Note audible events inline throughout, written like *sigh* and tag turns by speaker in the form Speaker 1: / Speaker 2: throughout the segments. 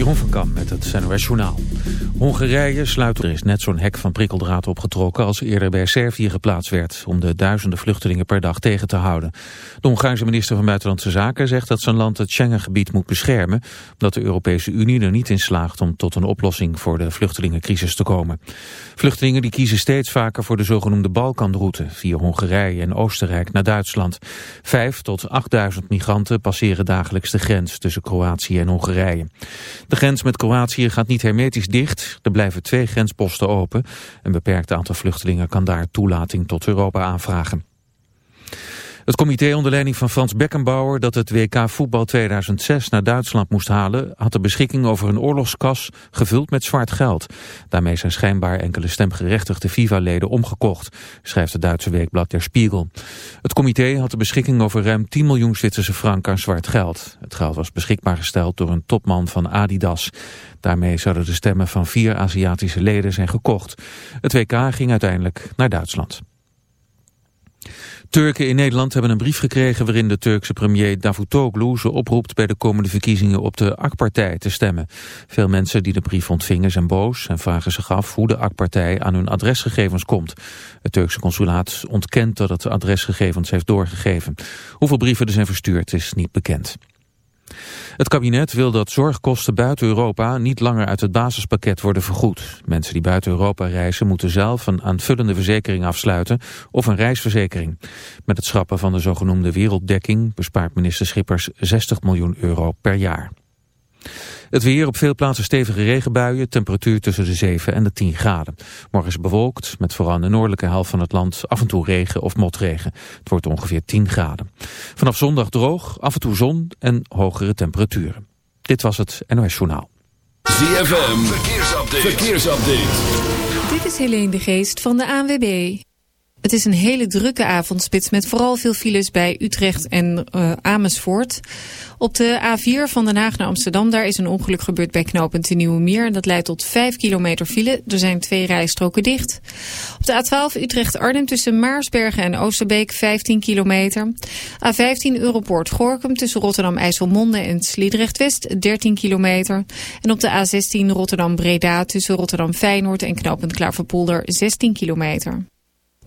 Speaker 1: Jeroen van Kam met het NOS Journaal. Hongarije sluit er is net zo'n hek van prikkeldraad opgetrokken als eerder bij Servië geplaatst werd om de duizenden vluchtelingen per dag tegen te houden. De Hongaarse minister van Buitenlandse Zaken zegt dat zijn land het Schengengebied moet beschermen omdat de Europese Unie er niet in slaagt om tot een oplossing voor de vluchtelingencrisis te komen. Vluchtelingen die kiezen steeds vaker voor de zogenoemde Balkanroute via Hongarije en Oostenrijk naar Duitsland. Vijf tot achtduizend migranten passeren dagelijks de grens tussen Kroatië en Hongarije. De grens met Kroatië gaat niet hermetisch dicht. Er blijven twee grensposten open. Een beperkt aantal vluchtelingen kan daar toelating tot Europa aanvragen. Het comité onder leiding van Frans Beckenbauer dat het WK voetbal 2006 naar Duitsland moest halen, had de beschikking over een oorlogskas gevuld met zwart geld. Daarmee zijn schijnbaar enkele stemgerechtigde FIFA-leden omgekocht, schrijft het Duitse weekblad Der Spiegel. Het comité had de beschikking over ruim 10 miljoen Zwitserse frank aan zwart geld. Het geld was beschikbaar gesteld door een topman van Adidas. Daarmee zouden de stemmen van vier Aziatische leden zijn gekocht. Het WK ging uiteindelijk naar Duitsland. Turken in Nederland hebben een brief gekregen waarin de Turkse premier Davutoglu ze oproept bij de komende verkiezingen op de AK-partij te stemmen. Veel mensen die de brief ontvingen zijn boos en vragen zich af hoe de AK-partij aan hun adresgegevens komt. Het Turkse consulaat ontkent dat het adresgegevens heeft doorgegeven. Hoeveel brieven er zijn verstuurd is niet bekend. Het kabinet wil dat zorgkosten buiten Europa niet langer uit het basispakket worden vergoed. Mensen die buiten Europa reizen moeten zelf een aanvullende verzekering afsluiten of een reisverzekering. Met het schrappen van de zogenoemde werelddekking bespaart minister Schippers 60 miljoen euro per jaar. Het weer op veel plaatsen stevige regenbuien, temperatuur tussen de 7 en de 10 graden. Morgen is bewolkt, met vooral in de noordelijke helft van het land af en toe regen of motregen. Het wordt ongeveer 10 graden. Vanaf zondag droog, af en toe zon en hogere temperaturen. Dit was het NOS Journaal.
Speaker 2: ZFM, verkeersupdate. verkeersupdate.
Speaker 3: Dit is Helene de Geest van de ANWB. Het is een hele drukke avondspits met vooral veel files bij Utrecht en uh, Amersfoort. Op de A4 van Den Haag naar Amsterdam, daar is een ongeluk gebeurd bij knooppunt de Nieuwe Meer. Dat leidt tot 5 kilometer file. Er zijn twee rijstroken dicht. Op de A12 Utrecht-Arnhem tussen Maarsbergen en Oosterbeek 15 kilometer. A15 Europoort Gorkum tussen Rotterdam-IJsselmonde en Sliedrecht-West 13 kilometer. En op de A16 Rotterdam-Breda tussen Rotterdam-Feyenoord en knooppunt Klaverpolder 16 kilometer.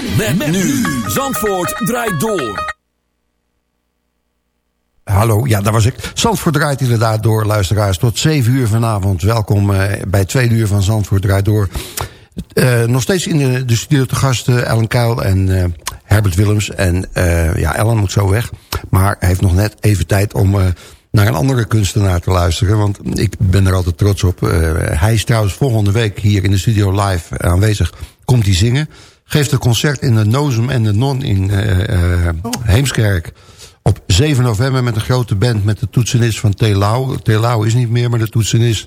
Speaker 4: Met, nu. Zandvoort draait door.
Speaker 5: Hallo, ja, daar was ik. Zandvoort draait inderdaad door, luisteraars. Tot 7 uur vanavond. Welkom uh, bij 2 uur van Zandvoort draait door. Uh, nog steeds in de, studio te gasten Ellen Kuil en uh, Herbert Willems. En ja, Ellen moet zo weg. Maar hij heeft nog net even tijd om naar een andere kunstenaar te luisteren. Want ik ben er altijd trots op. hij is trouwens volgende week hier in de studio live aanwezig. Komt hij zingen. Geeft een concert in de Nozem en de Non in Heemskerk op 7 november met een grote band met de toetsenist van Telau. Telau is niet meer, maar de toetsenist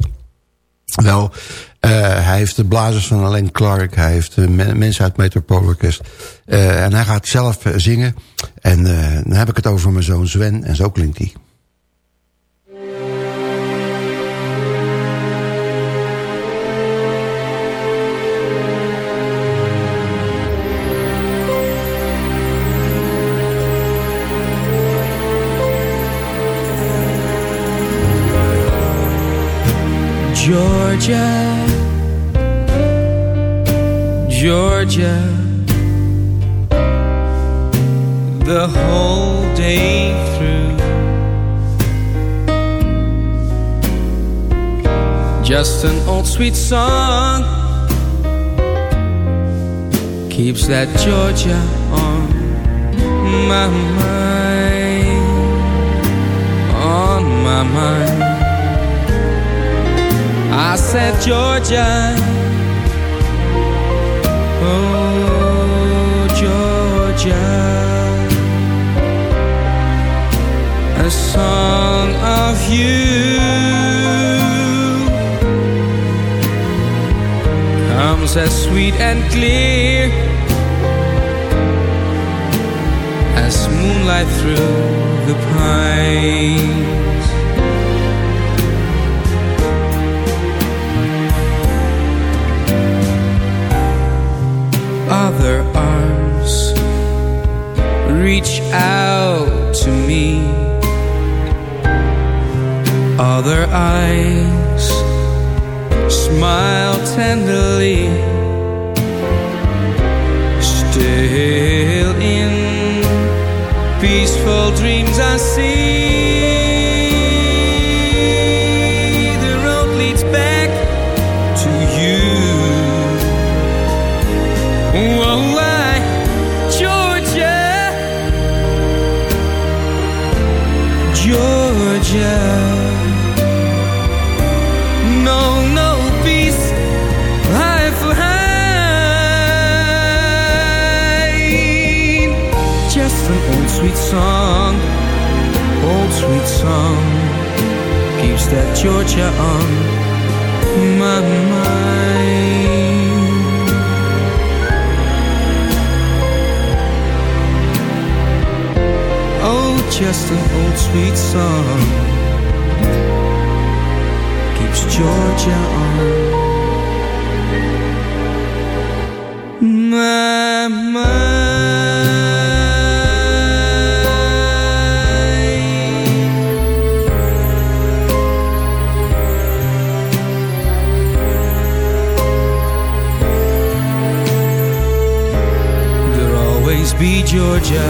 Speaker 5: wel. Uh, hij heeft de blazers van Alain Clark. Hij heeft uh, mensen uit Metropoolorkest. Uh, en hij gaat zelf zingen. En dan heb ik het over mijn zoon Sven. En zo klinkt hij.
Speaker 6: Georgia, Georgia, the whole day through. Just an old sweet song keeps that Georgia on my mind, on my mind. I said Georgia, oh Georgia, a song of you. Comes as sweet and clear as moonlight through the pines. Out to me. Other eyes smile tenderly. Still in peaceful dreams I see that Georgia on my mind. Oh, just an old sweet song keeps Georgia on my mind. Be Georgia.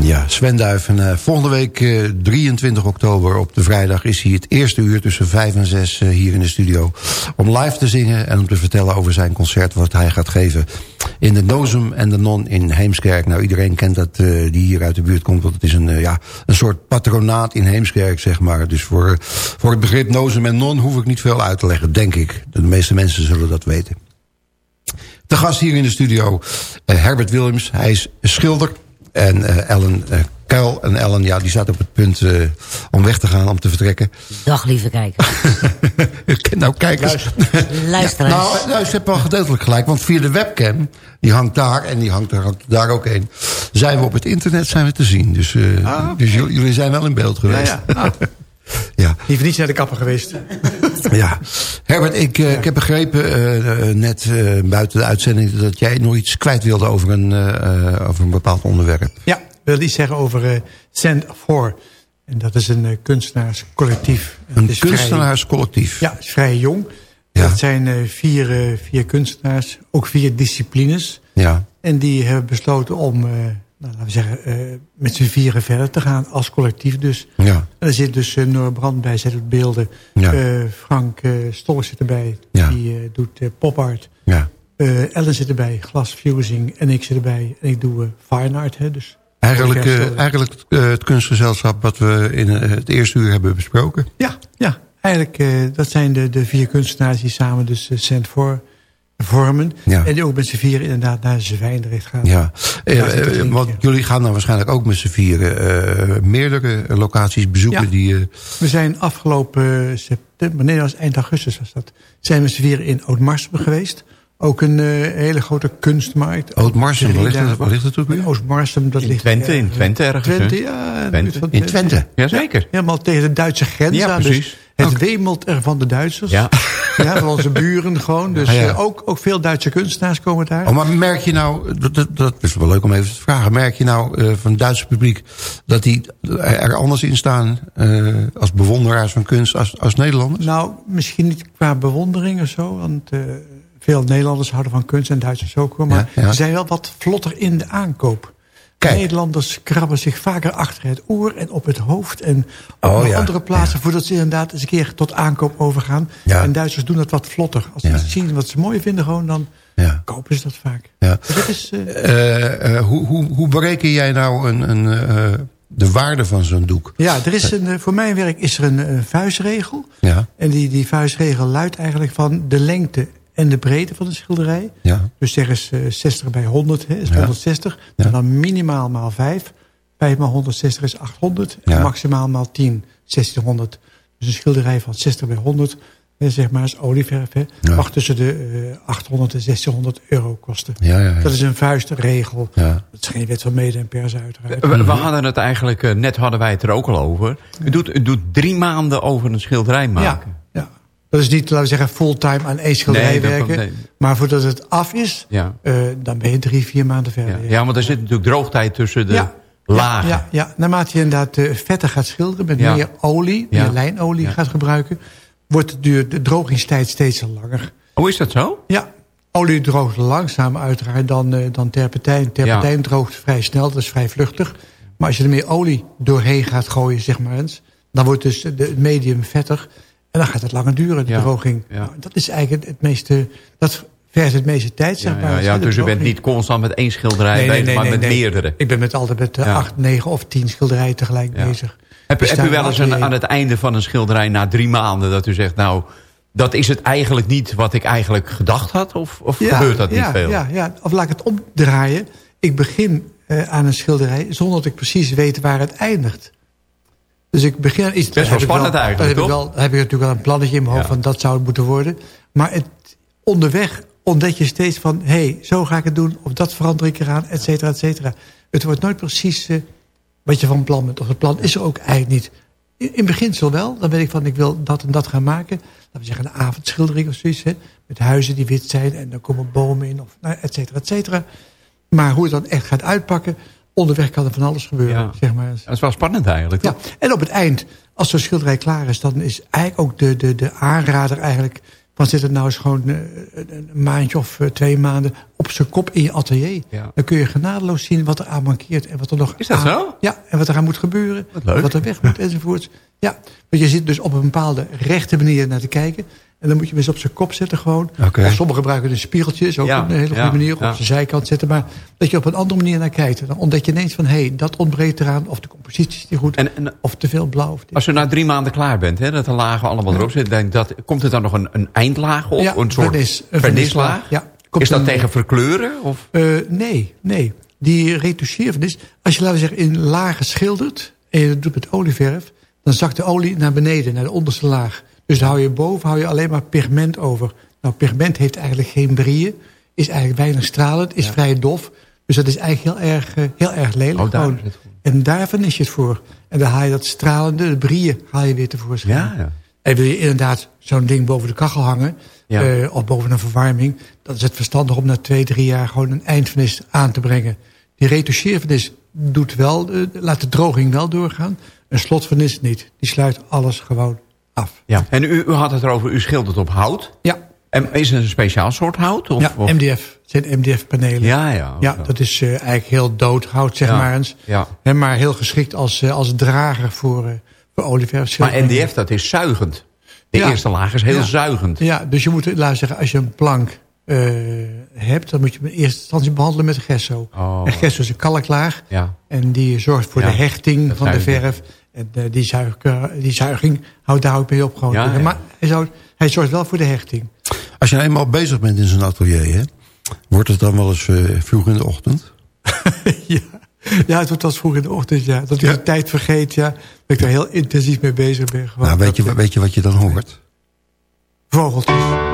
Speaker 5: Ja, Sven Duiven. eh, volgende week eh, 23 oktober op de vrijdag is hij het eerste uur tussen 5 en 6 eh, hier in de studio. Om live te zingen en om te vertellen over zijn concert wat hij gaat geven. In de Nozem en de Non in Heemskerk. Nou, iedereen kent dat eh, die hier uit de buurt komt. Want het is een, eh, ja, een soort patronaat in Heemskerk, zeg maar. Dus voor, voor het begrip Nozem en Non hoef ik niet veel uit te leggen, denk ik. De meeste mensen zullen dat weten. De gast hier in de studio, eh, Herbert Willems. Hij is schilder. En Ellen En Ellen, ja, die staat op het punt eh, om weg te gaan, om te vertrekken.
Speaker 7: Dag lieve kijker. *laughs*
Speaker 5: nou, kijk eens.
Speaker 7: Luisteraars.
Speaker 5: nou, nou, ze hebben wel gedeeltelijk gelijk. Want via de webcam, die hangt daar en die hangt daar ook een. Zijn we op het internet zijn we te zien. Dus, eh, dus jullie, zijn wel in beeld geweest.
Speaker 8: Ja, ja. Ah. *laughs*
Speaker 5: ja.
Speaker 8: Die heeft niet naar de kapper geweest. *laughs*
Speaker 5: Ja, Herbert, ik, eh, ik heb begrepen net eh, buiten de uitzending... dat jij nog iets kwijt wilde over een, eh, eh, over een bepaald onderwerp.
Speaker 8: Ja, wil iets zeggen over eh Sand 4. En dat is een eh, kunstenaarscollectief. En
Speaker 5: Een
Speaker 8: vrij-
Speaker 5: kunstenaarscollectief.
Speaker 8: ja, is vrij jong.
Speaker 5: Ja.
Speaker 8: Dat zijn eh, vier, vier kunstenaars, ook vier disciplines.
Speaker 5: Ja,
Speaker 8: En die hebben besloten om, nou, laten we zeggen, met z'n vieren verder te gaan als collectief dus.
Speaker 5: ja,
Speaker 8: En er zit dus uh, Noor Brand bij, zij doet beelden.
Speaker 5: Ja.
Speaker 8: Frank Stolk zit erbij,
Speaker 5: Ja.
Speaker 8: die doet popart.
Speaker 5: ja.
Speaker 8: Ellen zit erbij, glasfusing. En ik zit erbij en ik doe fine art. Hè, dus
Speaker 5: Eigenlijk, eh, eigenlijk eh, het kunstgezelschap wat we in eh, het eerste uur hebben besproken.
Speaker 8: Ja, ja. eigenlijk uh, dat zijn de, de vier kunstenaars die samen dus Cent voor vormen.
Speaker 5: Ja.
Speaker 8: En die ook met z'n vieren inderdaad naar Zwijndrecht gaan.
Speaker 5: Ja, eh, want jullie gaan dan waarschijnlijk ook met z'n vieren meerdere locaties bezoeken
Speaker 8: Ja.
Speaker 5: die...
Speaker 8: We zijn afgelopen september, nee dat was eind augustus was dat. Zijn we z'n vieren in Oud-Marsum geweest. Ook een uh, hele grote kunstmarkt.
Speaker 5: Oud-Marsum, waar, ligt het- waar ligt het ook weer?
Speaker 8: Oud-Marsum, dat
Speaker 9: In
Speaker 8: ligt
Speaker 9: Twente, in Twente ergens,
Speaker 8: Twente, ja.
Speaker 9: Twente.
Speaker 8: van
Speaker 5: In Twente?
Speaker 9: Jazeker.
Speaker 8: Helemaal tegen de Duitse grens
Speaker 9: Ja,
Speaker 8: aan.
Speaker 9: precies.
Speaker 8: Dus Het wemelt er van de Duitsers.
Speaker 9: Ja.
Speaker 8: Ja, van onze buren gewoon. Dus
Speaker 5: Ja, ja.
Speaker 8: eh, ook, ook veel Duitse kunstenaars komen daar.
Speaker 5: Oh, maar merk je nou, dat, dat, dat is wel leuk om even te vragen. Merk je nou eh, van het Duitse publiek dat die er anders in staan eh, als bewonderaars van kunst als, als Nederlanders?
Speaker 8: Nou, misschien niet qua bewondering of zo. Want eh, veel Nederlanders houden van kunst en Duitsers ook wel. Maar ze zijn wel wat vlotter in de aankoop.
Speaker 5: Kijk.
Speaker 8: Nederlanders krabben zich vaker achter het oor en op het hoofd. En op
Speaker 5: Oh, ja.
Speaker 8: andere plaatsen voordat ze inderdaad eens een keer tot aankoop overgaan.
Speaker 5: Ja.
Speaker 8: En Duitsers doen dat wat vlotter. Als ze zien wat ze mooi vinden, gewoon, dan kopen ze dat vaak. Dus dat is, eh,
Speaker 5: Eh, eh, hoe, hoe, hoe bereken jij nou een, een, de waarde van zo'n doek?
Speaker 8: ja, er is een, voor mijn werk is er een, een vuistregel.
Speaker 5: Ja,
Speaker 8: En die, die vuistregel luidt eigenlijk van de lengte en de breedte van de schilderij.
Speaker 5: ja,
Speaker 8: Dus zeg eens eh, 60 bij 100 hè, is
Speaker 5: Ja.
Speaker 8: 160.
Speaker 5: Ja.
Speaker 8: En dan minimaal maal 5. 5 maal 160 is 800.
Speaker 5: Ja.
Speaker 8: En maximaal maal 10, 1600. Dus een schilderij van 60 bij 100, hè, zeg maar, is olieverf. Hè,
Speaker 5: Ja.
Speaker 8: Mag tussen de eh 800 en 1600 euro kosten.
Speaker 5: ja, ja. ja.
Speaker 8: Dat is een vuistregel.
Speaker 5: Ja.
Speaker 8: Dat is geen wet van mede en pers uiteraard.
Speaker 9: We, we hadden het eigenlijk, eh, net hadden wij het er ook al over. U doet, u doet drie maanden over een schilderij
Speaker 8: ja,
Speaker 9: maken.
Speaker 8: ja. Dat is niet, laten we zeggen, fulltime aan één schilderij
Speaker 9: Nee,
Speaker 8: werken.
Speaker 9: nee.
Speaker 8: Maar voordat het af is,
Speaker 9: Ja.
Speaker 8: eh, dan ben je drie, vier maanden verder.
Speaker 9: Ja. ja, want er zit natuurlijk droogtijd tussen de lagen.
Speaker 8: Ja, ja, naarmate je inderdaad eh, vetter gaat schilderen... met meer olie, meer lijnolie gaat gebruiken... wordt de, duur, de drogingstijd steeds langer.
Speaker 9: Oh, is dat zo?
Speaker 8: Ja, olie droogt langzamer uiteraard dan, eh, dan terpentijn. Terpentijn droogt vrij snel, dat is vrij vluchtig. Maar als je er meer olie doorheen gaat gooien, zeg maar eens... dan wordt dus het medium vetter... en dan gaat het langer duren, de
Speaker 9: Ja.
Speaker 8: droging.
Speaker 9: Ja.
Speaker 8: Nou, dat is eigenlijk het meeste... Dat vergt het meeste tijd, zeg
Speaker 9: Ja,
Speaker 8: maar.
Speaker 9: ja, dus u bent niet constant met één schilderij bezig, maar met meerdere.
Speaker 8: Ik ben met altijd met eh, acht, negen of tien schilderijen tegelijk bezig.
Speaker 9: Heb,
Speaker 8: Dus
Speaker 9: heb u
Speaker 8: daar
Speaker 9: wel eens een, aan het einde van een schilderij na drie maanden... dat u zegt, nou, dat is het eigenlijk niet wat ik eigenlijk gedacht had? Of, of gebeurt dat niet veel?
Speaker 8: Ja, ja, of laat ik het omdraaien. Ik begin eh, aan een schilderij zonder dat ik precies weet waar het eindigt. Dus ik begin iets...
Speaker 9: Best wel spannend eigenlijk,
Speaker 8: dan heb
Speaker 9: toch?
Speaker 8: Ik wel, heb ik natuurlijk wel een plannetje in mijn hoofd van dat zou het moeten worden. Maar het, onderweg ontdek je steeds van... hé, hey, zo ga ik het doen, of dat verander ik eraan, et cetera, et cetera. Het wordt nooit precies eh, wat je van plan bent. Of het plan is er ook eigenlijk niet. In, in beginsel wel. Dan weet ik van, ik wil dat en dat gaan maken. Laten we zeggen een avondschildering of zoiets. Hè, met huizen die wit zijn en dan komen bomen in, of, nou, et cetera, et cetera. Maar hoe het dan echt gaat uitpakken... onderweg kan er van alles gebeuren,
Speaker 9: Ja.
Speaker 8: zeg maar.
Speaker 9: Dat is wel spannend eigenlijk,
Speaker 8: Ja, en op het eind, als zo'n schilderij klaar is... dan is eigenlijk ook de, de, de aanrader eigenlijk... van zit het nou eens gewoon eh, een maandje of eh, twee maanden... op zijn kop in je atelier.
Speaker 9: Ja.
Speaker 8: Dan kun je genadeloos zien wat er aan mankeert... en wat er nog
Speaker 9: Is dat
Speaker 8: aan-
Speaker 9: zo?
Speaker 8: Ja, en wat eraan moet gebeuren.
Speaker 9: Wat leuk.
Speaker 8: Wat er weg moet enzovoorts. Ja, want je zit dus op een bepaalde rechte manier naar te kijken... En dan moet je hem eens op zijn kop zetten gewoon. Sommigen gebruiken een spiegeltje. is ook
Speaker 9: Ja,
Speaker 8: een hele goede
Speaker 9: ja,
Speaker 8: manier. Op
Speaker 9: ja.
Speaker 8: zijn zijkant zetten. Maar dat je op een andere manier naar kijkt. Dan ontdek je ineens van... hé, hey, dat ontbreekt eraan. Of de compositie is niet goed.
Speaker 9: En, en
Speaker 8: of te veel blauw. Of dit.
Speaker 9: als u na drie maanden klaar bent, hè, dat de lagen allemaal erop zitten... denk dat, komt er dan nog een, een eindlaag op?
Speaker 8: Ja,
Speaker 9: een soort
Speaker 8: vernis, een
Speaker 9: vernislaag?
Speaker 8: ja. Komt
Speaker 9: is dat
Speaker 8: een-
Speaker 9: tegen verkleuren? Of?
Speaker 8: Eh, nee, nee. Die retoucheervernis... Als je, laten we zeggen, in lagen schildert... en je dat doet met olieverf... dan zakt de olie naar beneden, naar de onderste laag. Dus hou je boven hou je alleen maar pigment over. Nou, pigment heeft eigenlijk geen brieën. Is eigenlijk weinig stralend, is vrij dof. Dus dat is eigenlijk heel erg, eh, heel erg lelijk.
Speaker 9: Oh, daar is.
Speaker 8: En daar vernis je het voor. En dan haal je dat stralende, de brieën, haal je weer tevoorschijn.
Speaker 9: Ja, ja.
Speaker 8: En wil je inderdaad zo'n ding boven de kachel hangen... Eh, of boven een verwarming... dan is het verstandig om na twee, drie jaar gewoon een eindvernis aan te brengen. Die retoucheervernis doet wel, eh, laat de droging wel doorgaan. Een slotvernis niet. Die sluit alles gewoon af.
Speaker 9: Ja. En u, u had het erover, u schildert op hout.
Speaker 8: Ja,
Speaker 9: En is het een speciaal soort hout? Of,
Speaker 8: ja
Speaker 9: of-
Speaker 8: MDF. Het zijn MDF-panelen.
Speaker 9: Ja, ja.
Speaker 8: Ja, dat is eh, eigenlijk heel dood hout, zeg
Speaker 9: Ja,
Speaker 8: maar eens.
Speaker 9: ja.
Speaker 8: Hè, maar heel geschikt als, eh, als drager voor, eh voor olieverf.
Speaker 9: Maar NDF, dat is zuigend. De
Speaker 8: Ja.
Speaker 9: eerste laag is heel zuigend.
Speaker 8: Ja, dus je moet, laten zeggen, als je een plank hebt... dan moet je hem in eerste instantie behandelen met gesso.
Speaker 9: Oh.
Speaker 8: En gesso is een kalklaag.
Speaker 9: Ja.
Speaker 8: En die zorgt voor de hechting
Speaker 9: dat
Speaker 8: van de verf. En eh, die, zuig, die zuiging houdt daar ook mee op. Gewoon.
Speaker 9: Ja, ja.
Speaker 8: Maar hij, zou, hij zorgt wel voor de hechting.
Speaker 5: Als je nou eenmaal bezig bent in zo'n atelier, hè, wordt het dan wel eens eh, vroeg in de ochtend? *laughs*
Speaker 8: ja. ja, het wordt wel eens vroeg in de ochtend. Ja. Dat je de tijd vergeet. Ja. Dat ik daar heel intensief mee bezig ben. Gewoon.
Speaker 5: Nou, weet je,
Speaker 8: eh,
Speaker 5: weet je wat je dan hoort?
Speaker 8: Vogeltjes.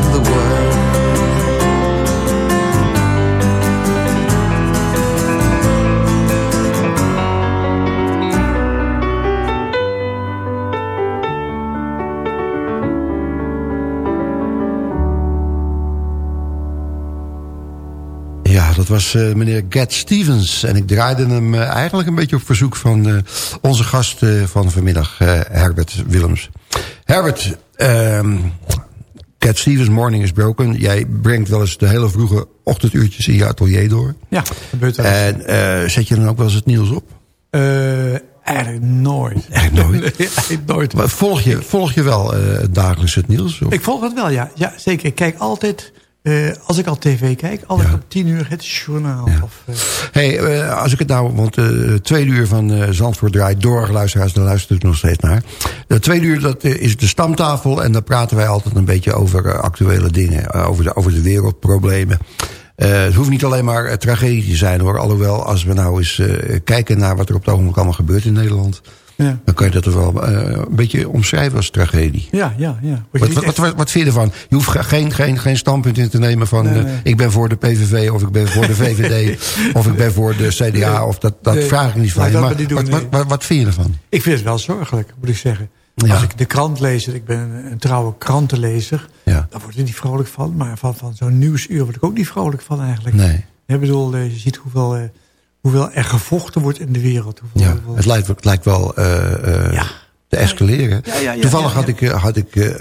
Speaker 10: the
Speaker 5: dat was eh, meneer Gat Stevens. En ik draaide hem eh, eigenlijk een beetje op verzoek van eh, onze gast van vanmiddag, Herbert Willems. Herbert, ehm Cat Stevens, Morning is Broken. Jij brengt wel eens de hele vroege ochtenduurtjes in je atelier door.
Speaker 8: Ja, gebeurt wel. eens.
Speaker 5: En eh, zet je dan ook wel eens het nieuws op?
Speaker 8: Eh, eigenlijk nooit. *laughs*
Speaker 5: Eigenlijk nooit? *laughs*
Speaker 8: Nee, eigenlijk nooit.
Speaker 5: Maar volg je, volg je wel eh, dagelijks het nieuws? Of?
Speaker 8: Ik volg het wel, ja. Ja, zeker. Ik kijk altijd, eh, als ik al tv kijk, altijd
Speaker 5: Ja.
Speaker 8: op tien uur het journaal. Of, eh,
Speaker 5: Hey, eh, als ik het nou, want de tweede uur van Zandvoort draait door, luisteraars, daar luistert ik nog steeds naar. De tweede uur dat, is de stamtafel en daar praten wij altijd een beetje over actuele dingen, over, de, over de wereldproblemen. Het hoeft niet alleen maar tragedie te zijn hoor, alhoewel als we nou eens kijken naar wat er op het ogenblik allemaal gebeurt in Nederland,
Speaker 8: ja.
Speaker 5: dan kan je dat er wel eh, een beetje omschrijven als tragedie.
Speaker 8: ja, ja, ja.
Speaker 5: Wat, wat,
Speaker 8: echt-
Speaker 5: wat, wat vind je ervan? Je hoeft ge- geen, geen, geen standpunt in te nemen van...
Speaker 8: Nee,
Speaker 5: eh, ik ben voor de PVV of ik ben voor de VVD... *laughs* of ik ben voor de CDA
Speaker 8: Nee.
Speaker 5: of dat, dat vraag ik niet van je. Maar
Speaker 8: maar niet doen,
Speaker 5: wat, wat, wat, vind je ervan?
Speaker 8: Ik vind het wel zorgelijk, moet ik zeggen.
Speaker 5: Ja.
Speaker 8: Als ik de krant lees, ik ben een, een trouwe krantenlezer...
Speaker 5: Ja.
Speaker 8: dan word ik niet vrolijk van. Maar van, van zo'n nieuwsuur word ik ook niet vrolijk van eigenlijk.
Speaker 5: Nee.
Speaker 8: Ik bedoel, eh, je ziet hoeveel, hoeveel er gevochten wordt in de wereld. Hoeveel,
Speaker 5: Ja,
Speaker 8: hoeveel-
Speaker 5: het lijkt, het lijkt wel eh, eh,
Speaker 8: Ja.
Speaker 5: te escaleren.
Speaker 8: Ja, ja, ja,
Speaker 5: Toevallig
Speaker 8: ja, ja.
Speaker 5: had ik, eh, had ik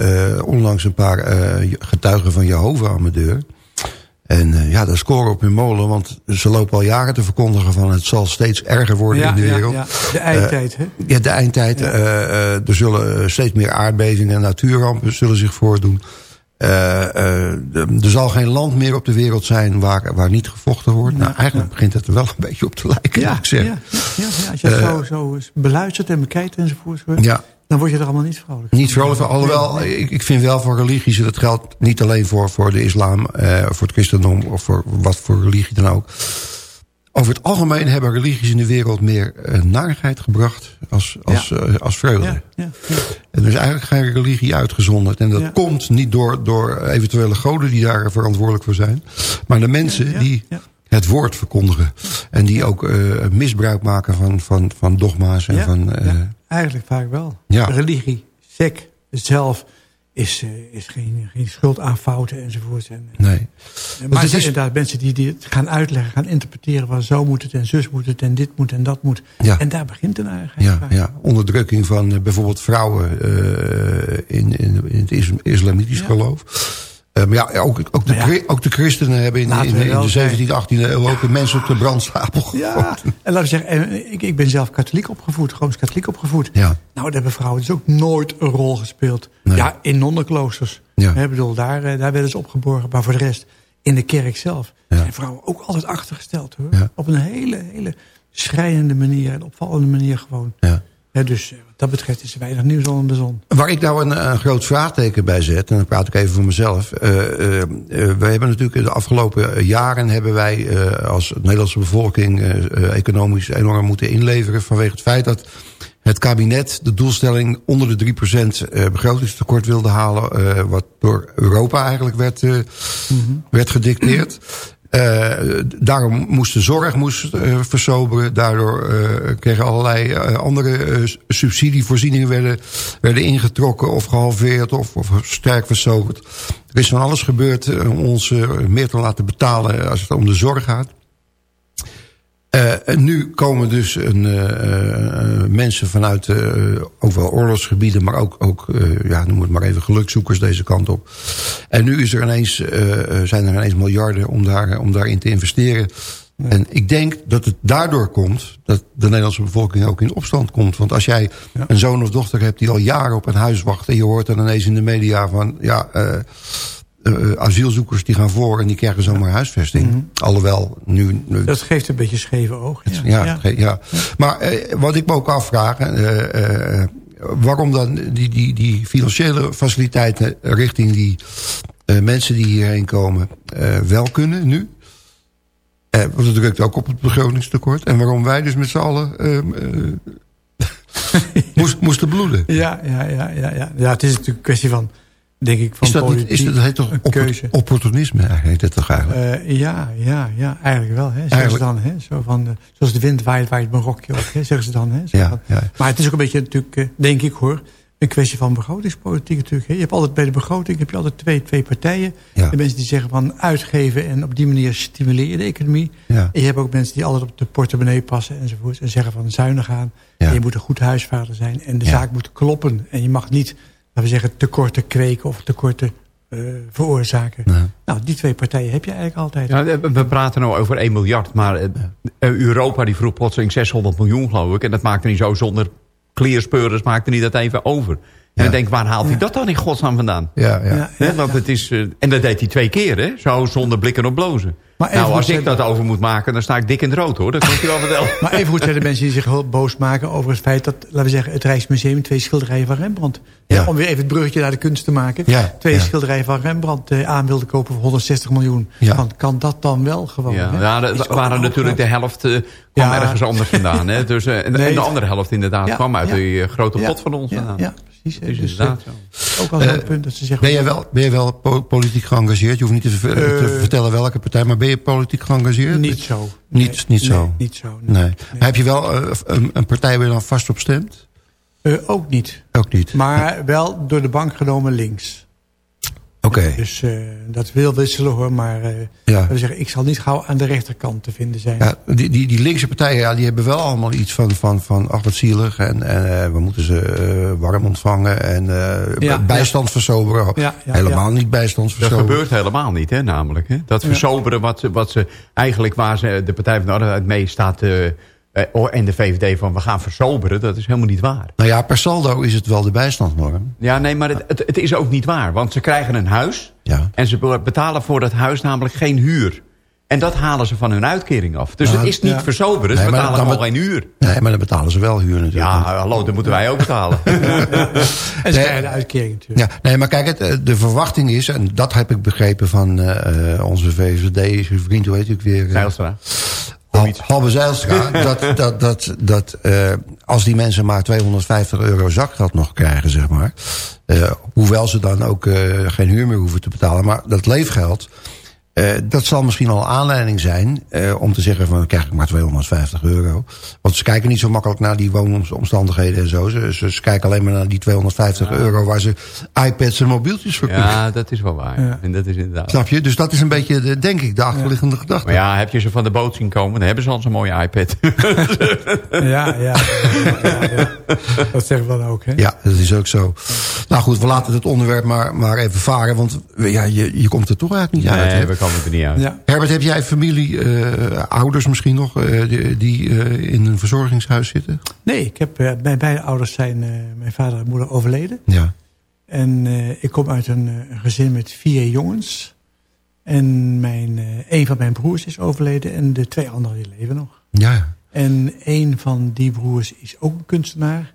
Speaker 5: onlangs een paar eh, getuigen van Jehovah aan mijn deur. En eh, ja, dat scoren op hun molen, want ze lopen al jaren te verkondigen van het zal steeds erger worden
Speaker 8: ja,
Speaker 5: in de
Speaker 8: ja,
Speaker 5: wereld.
Speaker 8: ja. De eindtijd, hè?
Speaker 5: Ja, de eindtijd. eh, eh, er zullen steeds meer aardbevingen en natuurrampen zullen zich voordoen. Eh, eh, er zal geen land meer op de wereld zijn waar, waar niet gevochten wordt. nou, eigenlijk begint het er wel een beetje op te lijken, moet ik
Speaker 8: ja,
Speaker 5: zeggen.
Speaker 8: ja, ja, ja. Als je het
Speaker 5: Eh,
Speaker 8: zo, zo beluistert en bekijkt enzovoort...
Speaker 5: Ja.
Speaker 8: dan word je er allemaal niet vrolijk van.
Speaker 5: Niet vrolijk van. Alhoewel, ik, ik vind wel voor religies, dat geldt niet alleen voor, voor de islam, eh, voor het christendom of voor wat voor religie dan ook. Over het algemeen hebben religies in de wereld meer uh, narigheid gebracht als, als, ja. uh, als vreugde. Ja, ja, en er is eigenlijk geen religie uitgezonderd. En dat komt niet door, door eventuele goden die daar verantwoordelijk voor zijn. Maar de mensen die het woord verkondigen. En die ook uh, misbruik maken van, van, van dogma's. En van,
Speaker 8: Eigenlijk vaak wel. Ja. Religie, sec, zelf is, uh, is geen, geen schuld aan fouten enzovoort. En,
Speaker 5: nee.
Speaker 8: Maar het zijn inderdaad mensen die, die het gaan uitleggen, gaan interpreteren... van zo moet het en zus moet het en dit moet en dat moet. Ja. En daar begint een eigenlijk.
Speaker 5: Ja, ja, onderdrukking van uh, bijvoorbeeld vrouwen uh, in, in, in, het islamitisch ja. geloof. Uh, maar ja, ook, ook, de, ja. ook de christenen hebben in, in, in de 17e, 18e eeuw ook mensen op de brandstapel
Speaker 8: Ja, en laten we zeggen, ik, ik ben zelf katholiek opgevoed, Rooms-katholiek opgevoed.
Speaker 5: Ja.
Speaker 8: Nou, daar hebben vrouwen dus ook nooit een rol gespeeld. Nee. Ja, in nonnenkloosters. Ja. Ik bedoel, daar, daar werden ze opgeborgen, maar voor de rest in de kerk zelf ja. zijn vrouwen ook altijd achtergesteld. hoor. Ja. Op een hele, hele schrijnende manier en opvallende manier gewoon.
Speaker 5: Ja.
Speaker 8: Ja, dus wat dat betreft is er weinig nieuws onder de zon.
Speaker 5: Waar ik nou een, een groot vraagteken bij zet, en dan praat ik even voor mezelf. Uh, uh, uh, we hebben natuurlijk de afgelopen jaren hebben wij als Nederlandse bevolking economisch enorm moeten inleveren. Vanwege het feit dat het kabinet de doelstelling onder de 3% begrotingstekort wilde halen. wat door Europa eigenlijk werd, mm -hmm. werd gedicteerd. Uh, daarom moest de zorg moest, uh, versoberen. Daardoor uh, kregen allerlei andere subsidievoorzieningen werden, werden ingetrokken of gehalveerd of, of sterk versoberd. Er is van alles gebeurd om ons meer te laten betalen als het om de zorg gaat. Uh, nu komen dus een, uh, mensen vanuit uh, ook wel oorlogsgebieden, maar ook, ook ja, noem het maar even gelukzoekers deze kant op. En nu is er ineens, zijn er ineens miljarden om, daar, om daarin te investeren. Ja. En ik denk dat het daardoor komt dat de Nederlandse bevolking ook in opstand komt. Want als jij ja. een zoon of dochter hebt die al jaren op een huis wacht... en je hoort dan ineens in de media van... ja uh, asielzoekers die gaan voor en die krijgen zomaar huisvesting. Mm -hmm. Alhoewel nu, nu...
Speaker 8: Dat geeft een beetje scheve oog.
Speaker 5: Ja, ja, ja. ja. ja. Maar uh, wat ik me ook afvraag... Uh, waarom dan die, die, die financiële faciliteiten richting die mensen die hierheen komen wel kunnen nu? want het drukt ook op het begrotingstekort. En waarom wij dus met z'n allen *laughs* moest, moesten bloeden.
Speaker 8: Ja, ja, ja, ja, ja. ja, het is natuurlijk een kwestie van denk ik, van
Speaker 5: is dat,
Speaker 8: politiek,
Speaker 5: niet, is dat heet toch
Speaker 8: een keuze.
Speaker 5: opportunisme heet dat toch eigenlijk?
Speaker 8: Uh, ja, ja, ja, eigenlijk wel. Hè, zeggen eigenlijk. ze dan. Hè, zo van, uh, zoals de wind waait, waait mijn rokje op. Hè, zeggen ze dan. Hè,
Speaker 5: ja, van. ja.
Speaker 8: Maar het is ook een beetje natuurlijk, uh, denk ik hoor... een kwestie van begrotingspolitiek natuurlijk. Hè. Je hebt altijd bij de begroting heb je altijd twee, twee partijen.
Speaker 5: Ja.
Speaker 8: De mensen die zeggen van uitgeven... en op die manier stimuleer je de economie.
Speaker 5: Ja.
Speaker 8: En je hebt ook mensen die altijd op de portemonnee passen enzovoort. En zeggen van zuinig gaan. En je moet een goed huisvader zijn. En de zaak moet kloppen. En je mag niet, laten we zeggen, tekorten kweken... of tekorten uh, veroorzaken. Nou, die twee partijen heb je eigenlijk altijd.
Speaker 9: Ja, we praten nou over 1 miljard, maar uh, Europa die vroeg plotseling 600 miljoen, geloof ik. En dat maakte niet zo zonder kleerspeurders, maakte niet dat even over. En ja. dan denk waar haalt hij dat dan in godsnaam vandaan?
Speaker 5: Ja, ja.
Speaker 9: ja want het is, uh, en dat deed hij twee keer, hè? Zo zonder blikken op blozen.
Speaker 8: Maar
Speaker 9: nou, als ik dat over moet maken, dan sta ik dik in het rood, hoor. Dat kan ik je wel *laughs* vertellen.
Speaker 8: Maar even goed zijn de mensen die zich heel boos maken over het feit dat, laten we zeggen, het Rijksmuseum twee schilderijen van Rembrandt, ja. om weer even het bruggetje naar de kunst te maken,
Speaker 5: ja.
Speaker 8: twee
Speaker 5: ja.
Speaker 8: schilderijen van Rembrandt uh, aan wilde kopen voor 160 miljoen. Van, kan dat dan wel gewoon?
Speaker 9: Ja, ja dat waren natuurlijk de helft uh, kwam ergens anders vandaan. Hè? *laughs* Dus, uh, en, nee, en, de andere helft inderdaad kwam uit die grote pot van ons vandaan.
Speaker 8: Ja, precies.
Speaker 9: Dus,
Speaker 8: dus
Speaker 9: inderdaad
Speaker 8: zo. Ook al zo'n punt dat ze zeggen...
Speaker 5: Ben je wel, ben je wel politiek geëngageerd? Je hoeft niet te, te vertellen welke partij, maar ben je politiek geëngageerd?
Speaker 8: Niet zo.
Speaker 5: Nee, niet, niet zo?
Speaker 8: Nee, niet zo.
Speaker 5: Nee. nee. Heb je wel uh, een, een, partij waar je dan vast op stemt?
Speaker 8: Uh, ook niet.
Speaker 5: Ook niet.
Speaker 8: Maar ja. wel door de bank genomen links.
Speaker 5: Okay.
Speaker 8: Dus uh, dat wil wisselen hoor, maar uh,
Speaker 5: ja.
Speaker 8: we zeggen, ik zal niet gauw aan de rechterkant te vinden zijn.
Speaker 5: Ja, die, die, die linkse partijen ja, die hebben wel allemaal iets van, van, van ach wat zielig en, en uh, we moeten ze warm ontvangen en ja, bijstand ja. versoberen.
Speaker 8: Ja,
Speaker 5: helemaal niet bijstand versoberen.
Speaker 9: Dat gebeurt helemaal niet, hè, namelijk. Hè? Dat versoberen wat, wat ze eigenlijk waar ze de Partij van de Arbeid mee staat... Uh, en de VVD van we gaan versoberen, dat is helemaal niet waar.
Speaker 5: Nou ja, per saldo is het wel de bijstandsnorm.
Speaker 9: Ja, nee, maar het, het, het is ook niet waar. Want ze krijgen een huis
Speaker 5: ja.
Speaker 9: en ze betalen voor dat huis namelijk geen huur. En dat halen ze van hun uitkering af. Dus nou, het is niet ja. verzoberen, ze nee, betalen gewoon geen huur.
Speaker 5: Nee, maar dan betalen ze wel huur natuurlijk.
Speaker 9: Ja, hallo, dat moeten wij ook betalen. *laughs*
Speaker 8: en ze nee, krijgen de uitkering natuurlijk.
Speaker 5: Ja, nee, maar kijk, het, de verwachting is, en dat heb ik begrepen van uh, onze VVD, vriend, hoe heet ik weer? Uh. Halbe Zijlstra, *laughs* dat, dat, dat, dat eh, als die mensen maar 250 euro zakgeld nog krijgen, zeg maar. eh, hoewel ze dan ook eh, geen huur meer hoeven te betalen. Maar dat leefgeld, eh, dat zal misschien al aanleiding zijn eh, om te zeggen van dan krijg ik maar 250 euro. Want ze kijken niet zo makkelijk naar die woonomstandigheden en zo. Ze, ze, ze kijken alleen maar naar die 250 euro waar ze iPads en mobieltjes voor kunnen.
Speaker 9: Ja, dat is wel waar.
Speaker 8: Ja.
Speaker 9: En dat is inderdaad.
Speaker 5: Snap je? Dus dat is een beetje, de, denk ik, de achterliggende gedachte.
Speaker 9: Maar ja, heb je ze van de boot zien komen, dan hebben ze al zo'n mooie iPad. *laughs*
Speaker 8: Ja, ja, ja, *laughs* ja. Dat zeggen we dan ook. Hè?
Speaker 5: Ja, dat is ook zo. Nou goed, we laten het onderwerp maar, maar even varen. Want ja, je, je komt er toch eigenlijk niet uit.
Speaker 9: nee,
Speaker 5: hè?
Speaker 9: Er niet uit.
Speaker 8: Ja.
Speaker 5: Herbert, heb jij familie, eh, ouders misschien nog, eh, die, eh, in een verzorgingshuis zitten?
Speaker 8: Nee, ik heb, mijn beide ouders zijn, eh, mijn vader en moeder, overleden.
Speaker 5: Ja.
Speaker 8: En eh, ik kom uit een, eh, gezin met vier jongens. En mijn, eh, een van mijn broers is overleden en de twee anderen die leven nog.
Speaker 5: Ja.
Speaker 8: En een van die broers is ook een kunstenaar.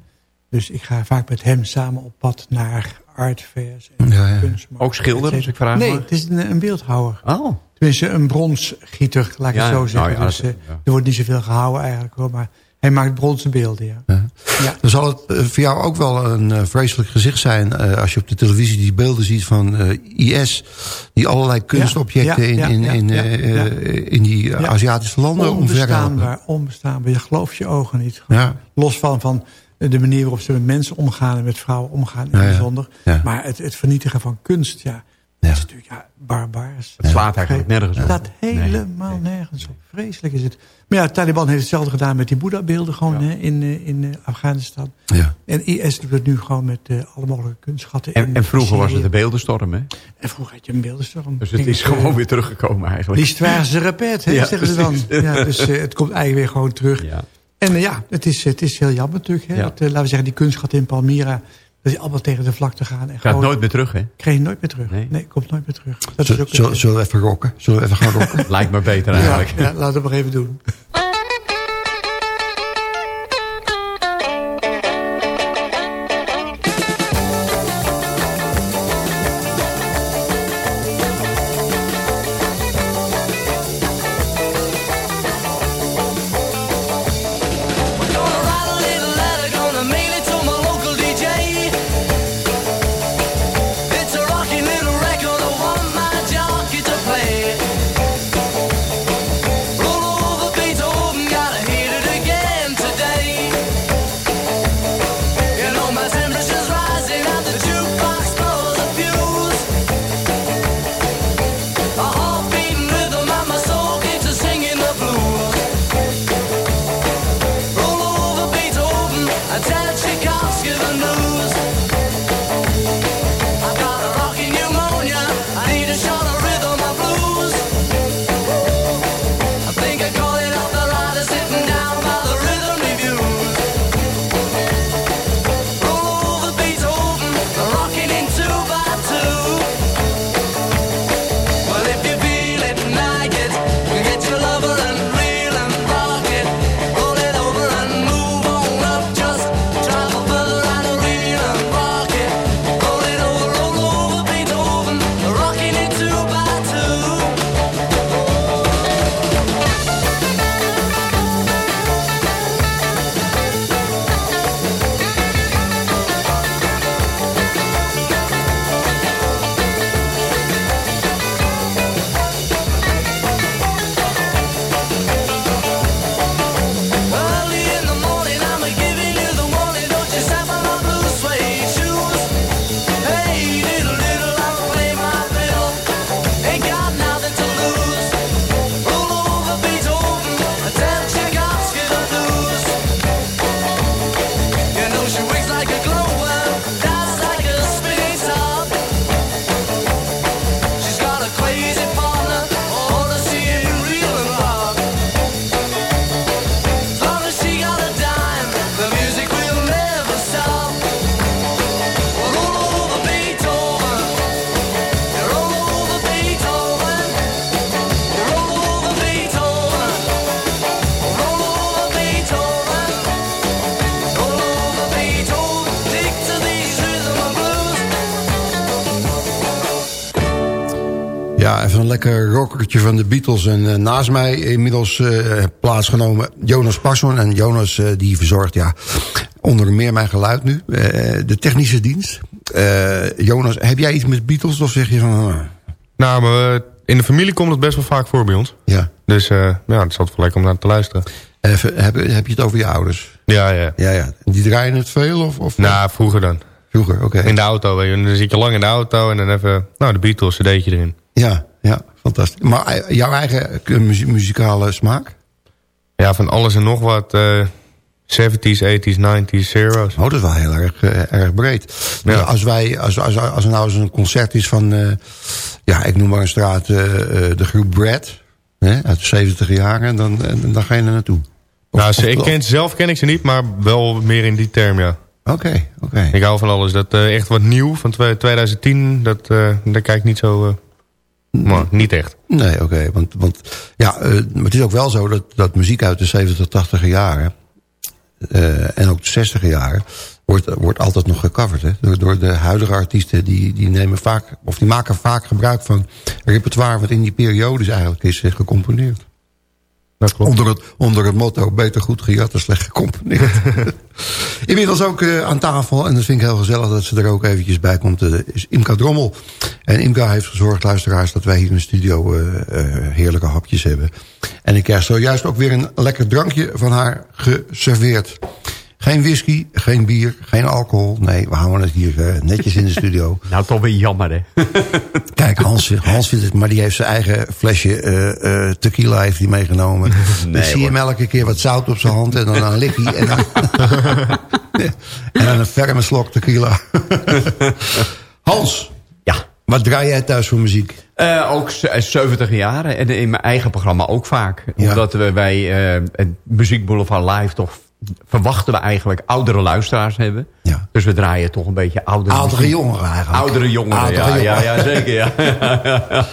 Speaker 8: Dus ik ga vaak met hem samen op pad naar artfairs en
Speaker 5: Ja, ja.
Speaker 9: Ook schilder, als ik vraag
Speaker 8: Nee,
Speaker 9: mag?
Speaker 8: het is een, een beeldhouwer.
Speaker 9: Oh,
Speaker 8: Tenminste, een bronsgieter, laat ik
Speaker 9: Ja,
Speaker 8: het zo
Speaker 9: nou
Speaker 8: zeggen.
Speaker 9: ja,
Speaker 8: dus,
Speaker 9: dat-
Speaker 8: eh,
Speaker 9: ja.
Speaker 8: Er wordt niet zoveel gehouden eigenlijk hoor. Maar hij maakt bronzen beelden, ja.
Speaker 5: Ja.
Speaker 8: Ja.
Speaker 5: Dan zal het eh, voor jou ook wel een eh, vreselijk gezicht zijn... eh, als je op de televisie die beelden ziet van eh, IS... die allerlei kunstobjecten
Speaker 8: Ja,
Speaker 5: in,
Speaker 8: ja,
Speaker 5: in, in, in die
Speaker 8: Ja.
Speaker 5: Aziatische landen omverhelpen.
Speaker 8: Onbestaanbaar, onbestaanbaar. Je gelooft je ogen niet. Los van, van de manier waarop ze met mensen omgaan... en met vrouwen omgaan in
Speaker 5: Ja,
Speaker 8: het
Speaker 5: ja.
Speaker 8: bijzonder.
Speaker 5: Ja.
Speaker 8: Maar het, het vernietigen van kunst, ja...
Speaker 5: Ja.
Speaker 8: Dat is natuurlijk ja, barbaars.
Speaker 9: het slaat eigenlijk nergens op.
Speaker 8: Dat helemaal nergens op. Vreselijk is het. Maar ja, Taliban heeft hetzelfde gedaan met die Boeddha-beelden gewoon hè, in, eh, in eh, Afghanistan.
Speaker 5: Ja.
Speaker 8: En IS doet het nu gewoon met eh, alle mogelijke kunstschatten.
Speaker 9: En, vroeger was het de beeldenstorm, hè?
Speaker 8: En vroeger had je een beeldenstorm.
Speaker 9: Dus het is
Speaker 8: eh,
Speaker 9: gewoon weer teruggekomen eigenlijk.
Speaker 8: L'histoire se répète, hè,
Speaker 9: Ja,
Speaker 8: zeggen ze dan. Ja, dus eh, het komt eigenlijk weer gewoon terug.
Speaker 9: Ja.
Speaker 8: En eh, ja, het is, het is heel jammer natuurlijk. Hè,
Speaker 9: Ja.
Speaker 8: dat, eh, laten we zeggen, die kunstschat in Palmyra... dat is allemaal tegen de vlakte gaan. En
Speaker 9: Gaat nooit meer terug, hè?
Speaker 8: Kreeg je nooit meer terug.
Speaker 9: Nee.
Speaker 8: Nee, komt nooit meer terug. Dat is
Speaker 5: Zullen,
Speaker 8: ook
Speaker 5: zullen, zullen we even rocken? Zullen we even gaan rocken? *laughs*
Speaker 9: Lijkt me beter eigenlijk.
Speaker 8: ja, laten we het maar even doen. *laughs*
Speaker 5: van de Beatles. En eh, naast mij inmiddels eh, plaatsgenomen Jonas Passon. En Jonas eh, die verzorgt ja, onder meer mijn geluid nu. de technische dienst. Jonas, heb jij iets met Beatles of zeg je van...
Speaker 11: Nou, maar in de familie komt het best wel vaak voor bij ons.
Speaker 5: ja,
Speaker 11: Dus ja, het is altijd wel lekker om naar te luisteren.
Speaker 5: even, heb, heb je het over je ouders?
Speaker 11: Ja, ja.
Speaker 5: Ja, ja. Die draaien het veel of... of
Speaker 11: Nou, vroeger dan.
Speaker 5: Vroeger, oké.
Speaker 11: In de auto, weet je. Dan zit je lang in de auto en dan even... Nou, de Beatles, cd'tje erin.
Speaker 5: Ja, ja, fantastisch. Maar eh, jouw eigen eh, muzikale smaak?
Speaker 11: Ja, van alles en nog wat. eh 70s, 80s, 90s, zero's.
Speaker 5: Oh, dat is wel heel erg, eh, erg breed. Dus als, wij, als, als, als er nou eens een concert is van... ja, ik noem maar een straat, de groep Brad... Hè, uit de 70 jaren, dan, dan ga je er naartoe. Of-
Speaker 11: Nou, ze, ik ken, zelf ken ik ze niet, maar wel meer in die term, ja.
Speaker 5: Oké, oké.
Speaker 11: Ik hou van alles. Dat echt wat nieuw van twe- 2010, dat, eh, daar kijk ik niet zo... maar niet echt.
Speaker 5: Nee, oké. want, want ja, eh, maar het is ook wel zo dat, dat muziek uit de 70, 80 jaren... eh, en ook de 60 jaren... Wordt, wordt altijd nog gecoverd. Hè? Door, door de huidige artiesten. Die, die, nemen vaak, of die maken vaak gebruik van repertoire... wat in die periodes eigenlijk is eh, gecomponeerd. Onder het, onder het motto beter goed gejat dan slecht gecomponeerd. *laughs* Inmiddels ook eh, aan tafel, en dat vind ik heel gezellig dat ze er ook eventjes bij komt, eh, is Imka Drommel. En Imka heeft gezorgd, luisteraars, dat wij hier in de studio eh, heerlijke hapjes hebben. En ik krijg zojuist ook weer een lekker drankje van haar geserveerd. Geen whisky, geen bier, geen alcohol. Nee, we houden het hier eh, netjes in de studio. *laughs*
Speaker 9: Nou, toch weer jammer, hè? *laughs*
Speaker 5: Kijk, Hans, Hans vindt het, maar die heeft zijn eigen flesje eh, eh, tequila heeft hij meegenomen.
Speaker 9: Nee,
Speaker 5: zie hem elke keer wat zout op zijn hand en dan een likkie en dan, *laughs* en dan een ferme slok tequila. Hans,
Speaker 9: Ja.
Speaker 5: wat draai jij thuis voor muziek?
Speaker 9: Eh, ook z- eh, 70 jaar en in mijn eigen programma ook vaak.
Speaker 5: Ja.
Speaker 9: Omdat we bij eh het Muziek Boulevard Live toch verwachten we eigenlijk oudere luisteraars hebben.
Speaker 5: Ja.
Speaker 9: Dus we draaien toch een beetje oudere
Speaker 5: Oudere jongeren eigenlijk.
Speaker 9: Oudere jongeren,
Speaker 5: Oudere
Speaker 9: ja, ja,
Speaker 5: jongeren.
Speaker 9: ja, zeker. Ja. *laughs*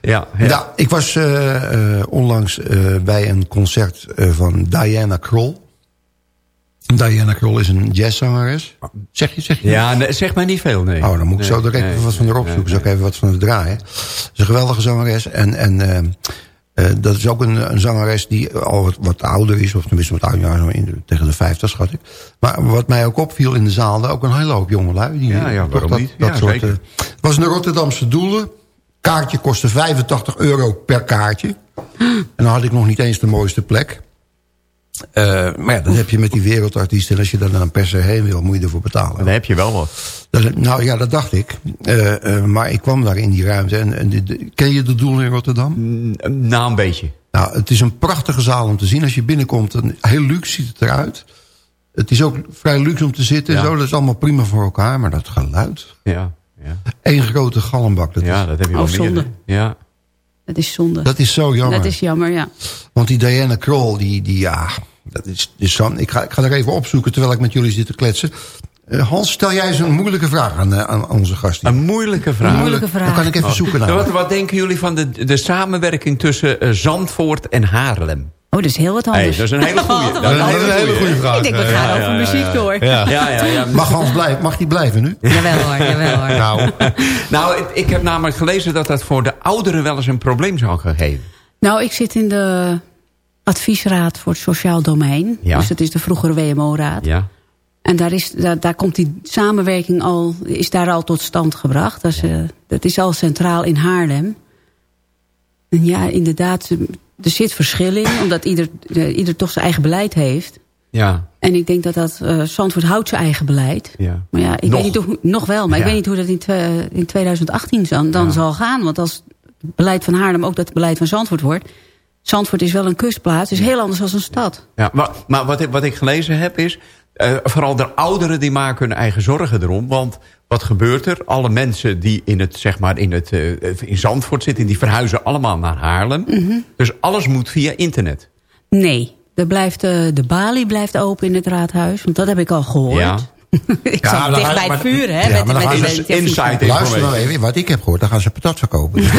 Speaker 9: ja. Ja,
Speaker 5: ik was eh, eh, onlangs eh, bij een concert van Diana Kroll. Diana Kroll is een jazzzangeres. Zeg je, zeg je?
Speaker 9: Ja, nee, zeg mij niet veel, nee.
Speaker 5: Oh, dan moet ik
Speaker 9: Nee,
Speaker 5: zo direct
Speaker 9: nee,
Speaker 5: even wat van haar opzoeken. Zal ik even wat van haar draaien. Ze is een geweldige zangeres. En, en dat is ook een, een zangeres die al wat, wat ouder is. Of tenminste wat ouder, ja, in, tegen de 50 schat ik. Maar wat mij ook opviel in de zaal, ook een hele hoop jongelui. Die,
Speaker 9: Ja, ja, waarom
Speaker 5: dat,
Speaker 9: niet?
Speaker 5: Dat
Speaker 9: Ja,
Speaker 5: soort,
Speaker 9: zeker.
Speaker 5: eh, het was een Rotterdamse doelen. Kaartje kostte 85 euro per kaartje. En dan had ik nog niet eens de mooiste plek. Eh, maar ja, dat heb je met die wereldartiesten. En als je daar dan per se heen wil, moet je ervoor betalen.
Speaker 9: Dan heb je wel wat.
Speaker 5: Dat- nou ja, dat dacht ik. Eh, eh, maar ik kwam daar in die ruimte. En, en de- de- ken je de doel in Rotterdam?
Speaker 9: Nou, een beetje.
Speaker 5: Nou, het is een prachtige zaal om te zien. Als je binnenkomt, een, heel luxe ziet het eruit. Het is ook vrij luxe om te zitten en
Speaker 9: Ja.
Speaker 5: zo. Dat is allemaal prima voor elkaar. Maar dat geluid.
Speaker 9: Ja, ja.
Speaker 5: Eén grote galmbak. Dat,
Speaker 9: ja
Speaker 5: is,
Speaker 9: dat heb je
Speaker 12: Oh,
Speaker 9: wel meer. Ja.
Speaker 12: Dat is zonde.
Speaker 5: dat is zo jammer.
Speaker 12: Dat is jammer, ja.
Speaker 5: Want die Diana Kroll, die, die ja... Dat is, is zo, ik, ga, ik ga er even opzoeken terwijl ik met jullie zit te kletsen. Eh, Hans, stel jij eens een moeilijke vraag aan, eh, aan onze gast. hier.
Speaker 9: Een moeilijke vraag.
Speaker 12: Een moeilijke vraag.
Speaker 5: Dan kan ik even zoeken naar.
Speaker 9: Wat, wat denken jullie van de, de samenwerking tussen eh, Zandvoort en Haarlem?
Speaker 12: Oh, dat is heel wat
Speaker 9: Hey,
Speaker 12: anders.
Speaker 9: dat is een hele. Dat *laughs*
Speaker 11: Dat is een hele goede vraag.
Speaker 12: Ik denk, we gaan
Speaker 9: ja,
Speaker 12: over
Speaker 9: ja,
Speaker 12: muziek
Speaker 9: ja.
Speaker 12: door.
Speaker 11: Ja.
Speaker 9: Ja, *laughs* ja, ja.
Speaker 5: Mag Hans blijven? Mag die blijven nu?
Speaker 12: Jawel hoor, jawel hoor. *laughs*
Speaker 11: Nou,
Speaker 9: Nou, ik, ik heb namelijk gelezen dat dat voor de ouderen wel eens een probleem zou gaan geven.
Speaker 12: Nou, ik zit in de adviesraad voor het sociaal domein.
Speaker 9: Ja.
Speaker 12: Dus dat is de vroegere WMO-raad.
Speaker 9: Ja.
Speaker 12: En daar, is, daar, daar komt die samenwerking al, is daar al tot stand gebracht. Dat is, eh, dat is al centraal in Haarlem. En ja, inderdaad, er zit verschil in. Omdat ieder, ieder toch zijn eigen beleid heeft.
Speaker 9: Ja.
Speaker 12: En ik denk dat dat eh Zandvoort houdt zijn eigen beleid.
Speaker 9: Ja.
Speaker 12: Maar ja, ik
Speaker 9: Nog.
Speaker 12: weet niet hoe, nog wel. Maar
Speaker 9: Ja.
Speaker 12: ik weet niet hoe dat in, in 2018 dan, dan
Speaker 9: Ja.
Speaker 12: zal gaan. Want als het beleid van Haarlem ook dat beleid van Zandvoort wordt. Zandvoort is wel een kustplaats. is heel anders dan een stad.
Speaker 9: Ja, maar, maar wat, ik, wat ik gelezen heb is... eh, vooral de ouderen die maken hun eigen zorgen erom. Want wat gebeurt er? Alle mensen die in, het, zeg maar, in, het, eh, in Zandvoort zitten... die verhuizen allemaal naar Haarlem.
Speaker 12: Mhm.
Speaker 9: Dus alles moet via internet.
Speaker 12: Nee, er blijft, eh, de balie blijft open in het raadhuis. Want dat heb ik al gehoord.
Speaker 9: Ja. *laughs*
Speaker 12: ik
Speaker 5: Ja,
Speaker 12: zat
Speaker 5: maar
Speaker 12: dicht
Speaker 5: dan-
Speaker 12: bij het vuur, hè?
Speaker 5: Ja,
Speaker 12: met,
Speaker 5: maar dan
Speaker 12: met,
Speaker 5: gaan
Speaker 12: met
Speaker 5: ze
Speaker 12: de
Speaker 9: inside
Speaker 5: Luister nou
Speaker 9: information.
Speaker 5: even, wat ik heb gehoord, dan gaan ze patat verkopen. *laughs*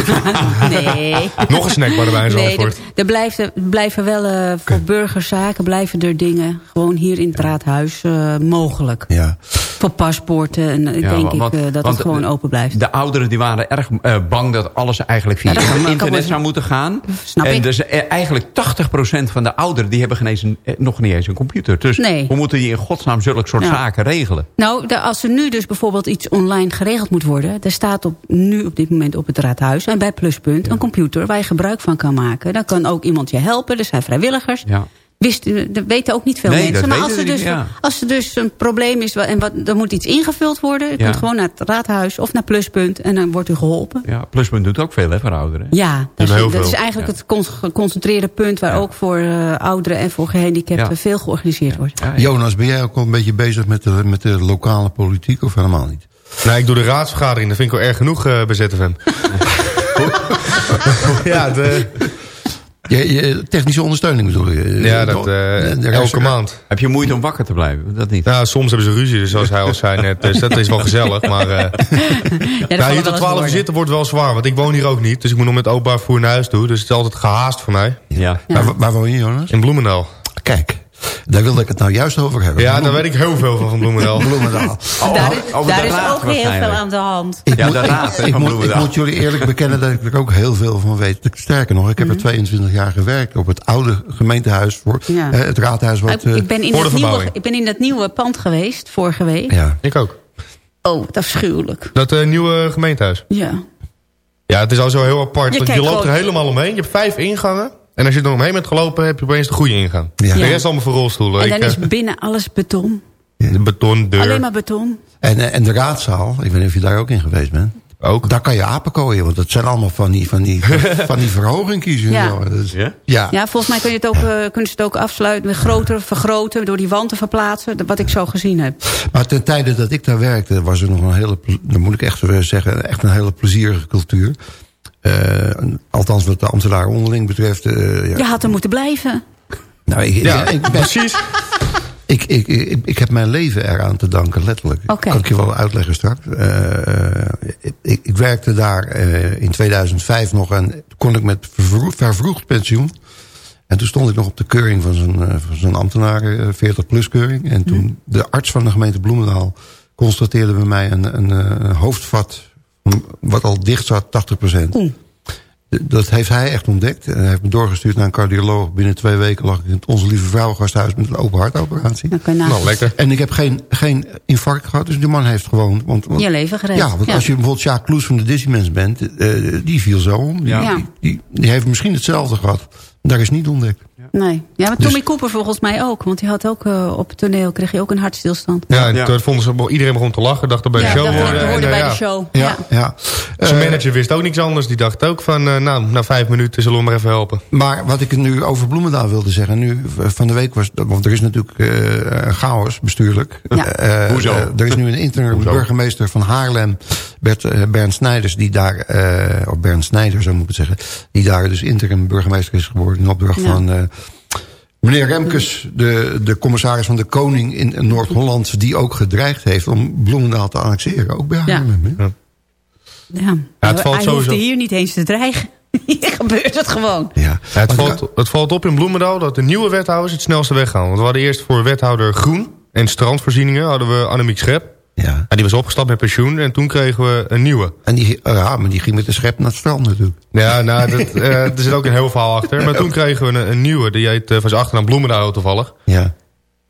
Speaker 12: Nee.
Speaker 11: Nog een snackbar erbij in
Speaker 12: Nee,
Speaker 11: Zandvoort.
Speaker 12: er, er blijven, blijven wel eh, voor burgerzaken blijven er dingen gewoon hier in het raadhuis eh, mogelijk.
Speaker 5: ja.
Speaker 12: Voor paspoorten en eh,
Speaker 9: Ja,
Speaker 12: denk
Speaker 9: want-
Speaker 12: ik dat het gewoon
Speaker 9: de-
Speaker 12: open blijft.
Speaker 9: De ouderen die waren erg eh, bang dat alles eigenlijk via internet
Speaker 12: wel.
Speaker 9: zou moeten gaan.
Speaker 12: Snap
Speaker 9: en
Speaker 12: ik.
Speaker 9: dus eigenlijk 80% van de ouderen die hebben geen eens een, nog niet eens een computer. Dus
Speaker 12: Nee.
Speaker 9: hoe moeten die in godsnaam zulke soort
Speaker 12: Ja.
Speaker 9: zaken regelen?
Speaker 12: Nou, de- als er nu dus bijvoorbeeld iets online geregeld moet worden... er staat op, nu op dit moment op het raadhuis en bij Pluspunt... een computer waar je gebruik van kan maken. Dan kan ook iemand je helpen, er zijn vrijwilligers.
Speaker 9: Ja.
Speaker 12: Wist, eh, dat weten ook niet veel
Speaker 9: Nee,
Speaker 12: mensen. Maar als er, dus,
Speaker 9: niet, ja.
Speaker 12: als er dus een probleem is en wat, er moet iets ingevuld worden... je
Speaker 9: Ja.
Speaker 12: kunt gewoon naar het raadhuis of naar Pluspunt en dan wordt u geholpen.
Speaker 9: Ja, Pluspunt doet ook veel hè, voor ouderen.
Speaker 12: Ja, dat is,
Speaker 11: heel
Speaker 12: dat is eigenlijk het con- geconcentreerde punt... waar ook voor eh, ouderen en voor gehandicapten
Speaker 9: Ja.
Speaker 12: veel georganiseerd wordt.
Speaker 9: Ja, ja.
Speaker 5: Jonas, ben jij ook al een beetje bezig met de, met de lokale politiek of helemaal niet?
Speaker 11: Nee, ik doe de raadsvergadering. Dat vind ik wel erg genoeg eh bij ZFM. *laughs* ja, de,
Speaker 5: Je, je- technische ondersteuning bedoel je?
Speaker 11: ja, dat, eh,
Speaker 5: de rest-
Speaker 11: elke maand.
Speaker 9: Heb je moeite om wakker te blijven? Dat niet.
Speaker 11: Nou, soms hebben ze ruzie, dus zoals hij al zei net. Dus dat is wel gezellig. Maar eh *laughs*
Speaker 12: Ja, dat
Speaker 11: nou, hier tot
Speaker 12: eens
Speaker 11: 12 uur zitten wordt wel zwaar. Want ik woon hier ook niet. Dus ik moet nog met openbaar voer naar huis toe. Dus het is altijd gehaast voor mij.
Speaker 9: Ja.
Speaker 5: Waar, waar woon je, Jonas?
Speaker 11: In Bloemendaal.
Speaker 5: Kijk, daar wilde ik het nou juist over hebben.
Speaker 11: Ja, daar weet ik heel veel van, van Bloemendaal. *laughs*
Speaker 5: Bloemendaal.
Speaker 12: Daar,
Speaker 9: Oh, over
Speaker 12: daar
Speaker 9: de
Speaker 12: is
Speaker 9: raad
Speaker 12: ook heel veel aan de hand.
Speaker 5: Ik,
Speaker 9: Ja,
Speaker 5: moet,
Speaker 9: de raad, hè,
Speaker 5: ik, moet, ik moet jullie eerlijk bekennen dat ik er ook heel veel van weet. Sterker nog, ik heb er 22 jaar gewerkt op het oude gemeentehuis. Voor,
Speaker 12: Ja.
Speaker 5: eh, het raadhuis wat...
Speaker 12: ik, ik, ben in
Speaker 11: voor de
Speaker 12: dat nieuwe,
Speaker 11: verbouwing.
Speaker 12: ik ben in dat nieuwe pand geweest, vorige week.
Speaker 5: eh, ja.
Speaker 11: Ik ook.
Speaker 12: Oh, wat afschuwelijk.
Speaker 11: Dat eh, nieuwe gemeentehuis.
Speaker 12: Ja.
Speaker 11: Ja, het is al zo heel apart.
Speaker 12: Je
Speaker 11: want je loopt er helemaal omheen. Je hebt vijf ingangen. En als je er omheen bent gelopen, heb je opeens de goede ingang.
Speaker 5: Ja.
Speaker 11: De rest allemaal voor rolstoelen.
Speaker 12: En dan
Speaker 11: Ik,
Speaker 12: is
Speaker 11: eh,
Speaker 12: binnen alles beton. *laughs*
Speaker 11: de betondeur.
Speaker 12: Alleen maar beton.
Speaker 5: En, eh, en de raadzaal, ik weet niet of je daar ook in geweest bent.
Speaker 11: Ook.
Speaker 5: Daar kan je apen kooien, want dat zijn allemaal van die, van die, *laughs* van die.
Speaker 12: Ja.
Speaker 5: Dat is-
Speaker 9: Ja?
Speaker 5: ja.
Speaker 12: Ja, volgens mij kun je het ook, eh, kunnen ze het ook afsluiten met groter, vergroten, door die wand te verplaatsen. dat- Wat ik zo gezien heb.
Speaker 5: Maar ten tijde dat ik daar werkte, was er nog een hele, dan moet ik echt zo zeggen, echt een hele plezierige cultuur. Eh, althans wat de ambtenaren onderling betreft. eh, ja.
Speaker 12: Je had er moeten blijven.
Speaker 5: Nou, ik,
Speaker 11: Ja,
Speaker 5: ik, ik ben-
Speaker 11: precies.
Speaker 5: Ik, ik, ik, ik heb mijn leven eraan te danken, letterlijk.
Speaker 12: Oké.
Speaker 5: Kan ik je wel uitleggen straks. Eh, ik, ik werkte daar eh, in 2005 nog en toen kon ik met vervroegd, vervroegd pensioen. En toen stond ik nog op de keuring van zo'n ambtenaren, 40-plus keuring. En toen de arts van de gemeente Bloemendaal constateerde bij mij een, een, een hoofdvat... wat al dicht zat, 80 procent. Dat heeft hij echt ontdekt. En hij heeft me doorgestuurd naar een cardioloog. Binnen twee weken lag ik in het Onze Lieve Vrouwengasthuis... met een open hartoperatie.
Speaker 11: Nou, lekker.
Speaker 5: En ik heb geen, geen infarct gehad. Dus die man heeft gewoon... Want, want-
Speaker 12: je leven gered.
Speaker 5: ja, want als je bijvoorbeeld Jacques Kloes van de Disneymans bent... eh, die viel zo om.
Speaker 12: Ja.
Speaker 5: die, die, die heeft misschien hetzelfde gehad. Daar is niet ontdekt.
Speaker 12: Nee. Ja, maar
Speaker 5: Dus-
Speaker 12: Tommy Cooper volgens mij ook. Want die had ook eh, op het toneel, kreeg hij ook een hartstilstand.
Speaker 11: Ja,
Speaker 9: Ja.
Speaker 11: toen vonden ze, iedereen begon te lachen. Dachten bij de
Speaker 12: Ja,
Speaker 11: show
Speaker 12: dat
Speaker 11: horen.
Speaker 12: hoorde,
Speaker 11: en,
Speaker 12: bij
Speaker 11: ja.
Speaker 12: de show.
Speaker 5: Ja,
Speaker 12: Ja.
Speaker 5: ja.
Speaker 11: Zijn
Speaker 5: Eh,
Speaker 11: manager wist ook niks anders. Die dacht ook van, eh, nou, na vijf minuten zullen we maar even helpen.
Speaker 5: Maar wat ik nu over Bloemendaal wilde zeggen... nu van de week was... want er is natuurlijk eh, een chaos bestuurlijk.
Speaker 12: Ja.
Speaker 5: Eh,
Speaker 9: Hoezo?
Speaker 5: er is nu een interim burgemeester van Haarlem... Bert, Bernd Snijders, die daar... eh, of Bernd Snijder, zo moet ik het zeggen... die daar dus interim burgemeester is geworden... in opdracht
Speaker 12: Ja.
Speaker 5: van... eh, Meneer Remkes, de, de commissaris van de Koning in Noord-Holland... die ook gedreigd heeft om Bloemendaal te annexeren. Ook bij
Speaker 12: Ja.
Speaker 5: Haarlem.
Speaker 12: Ja.
Speaker 11: het valt
Speaker 12: hij
Speaker 11: sowieso-
Speaker 12: hoefde hier niet eens te dreigen. *laughs* Hier gebeurt het gewoon.
Speaker 5: Ja.
Speaker 11: Ja, het, valt, het valt op in Bloemendaal dat de nieuwe wethouders het snelste weggaan. Want we hadden eerst voor wethouder Groen en strandvoorzieningen... hadden we Annemiek Schep.
Speaker 5: Ja.
Speaker 11: Ja, die was opgestapt met pensioen en toen kregen we een nieuwe.
Speaker 5: En die, eh, ja, maar die ging met de schep naar het strand natuurlijk.
Speaker 11: Ja, nou, dat, *laughs* eh, er zit ook een heel verhaal achter. Maar toen kregen we een, een nieuwe, die heet eh, van zijn achternaam Bloemendaal toevallig.
Speaker 5: Ja.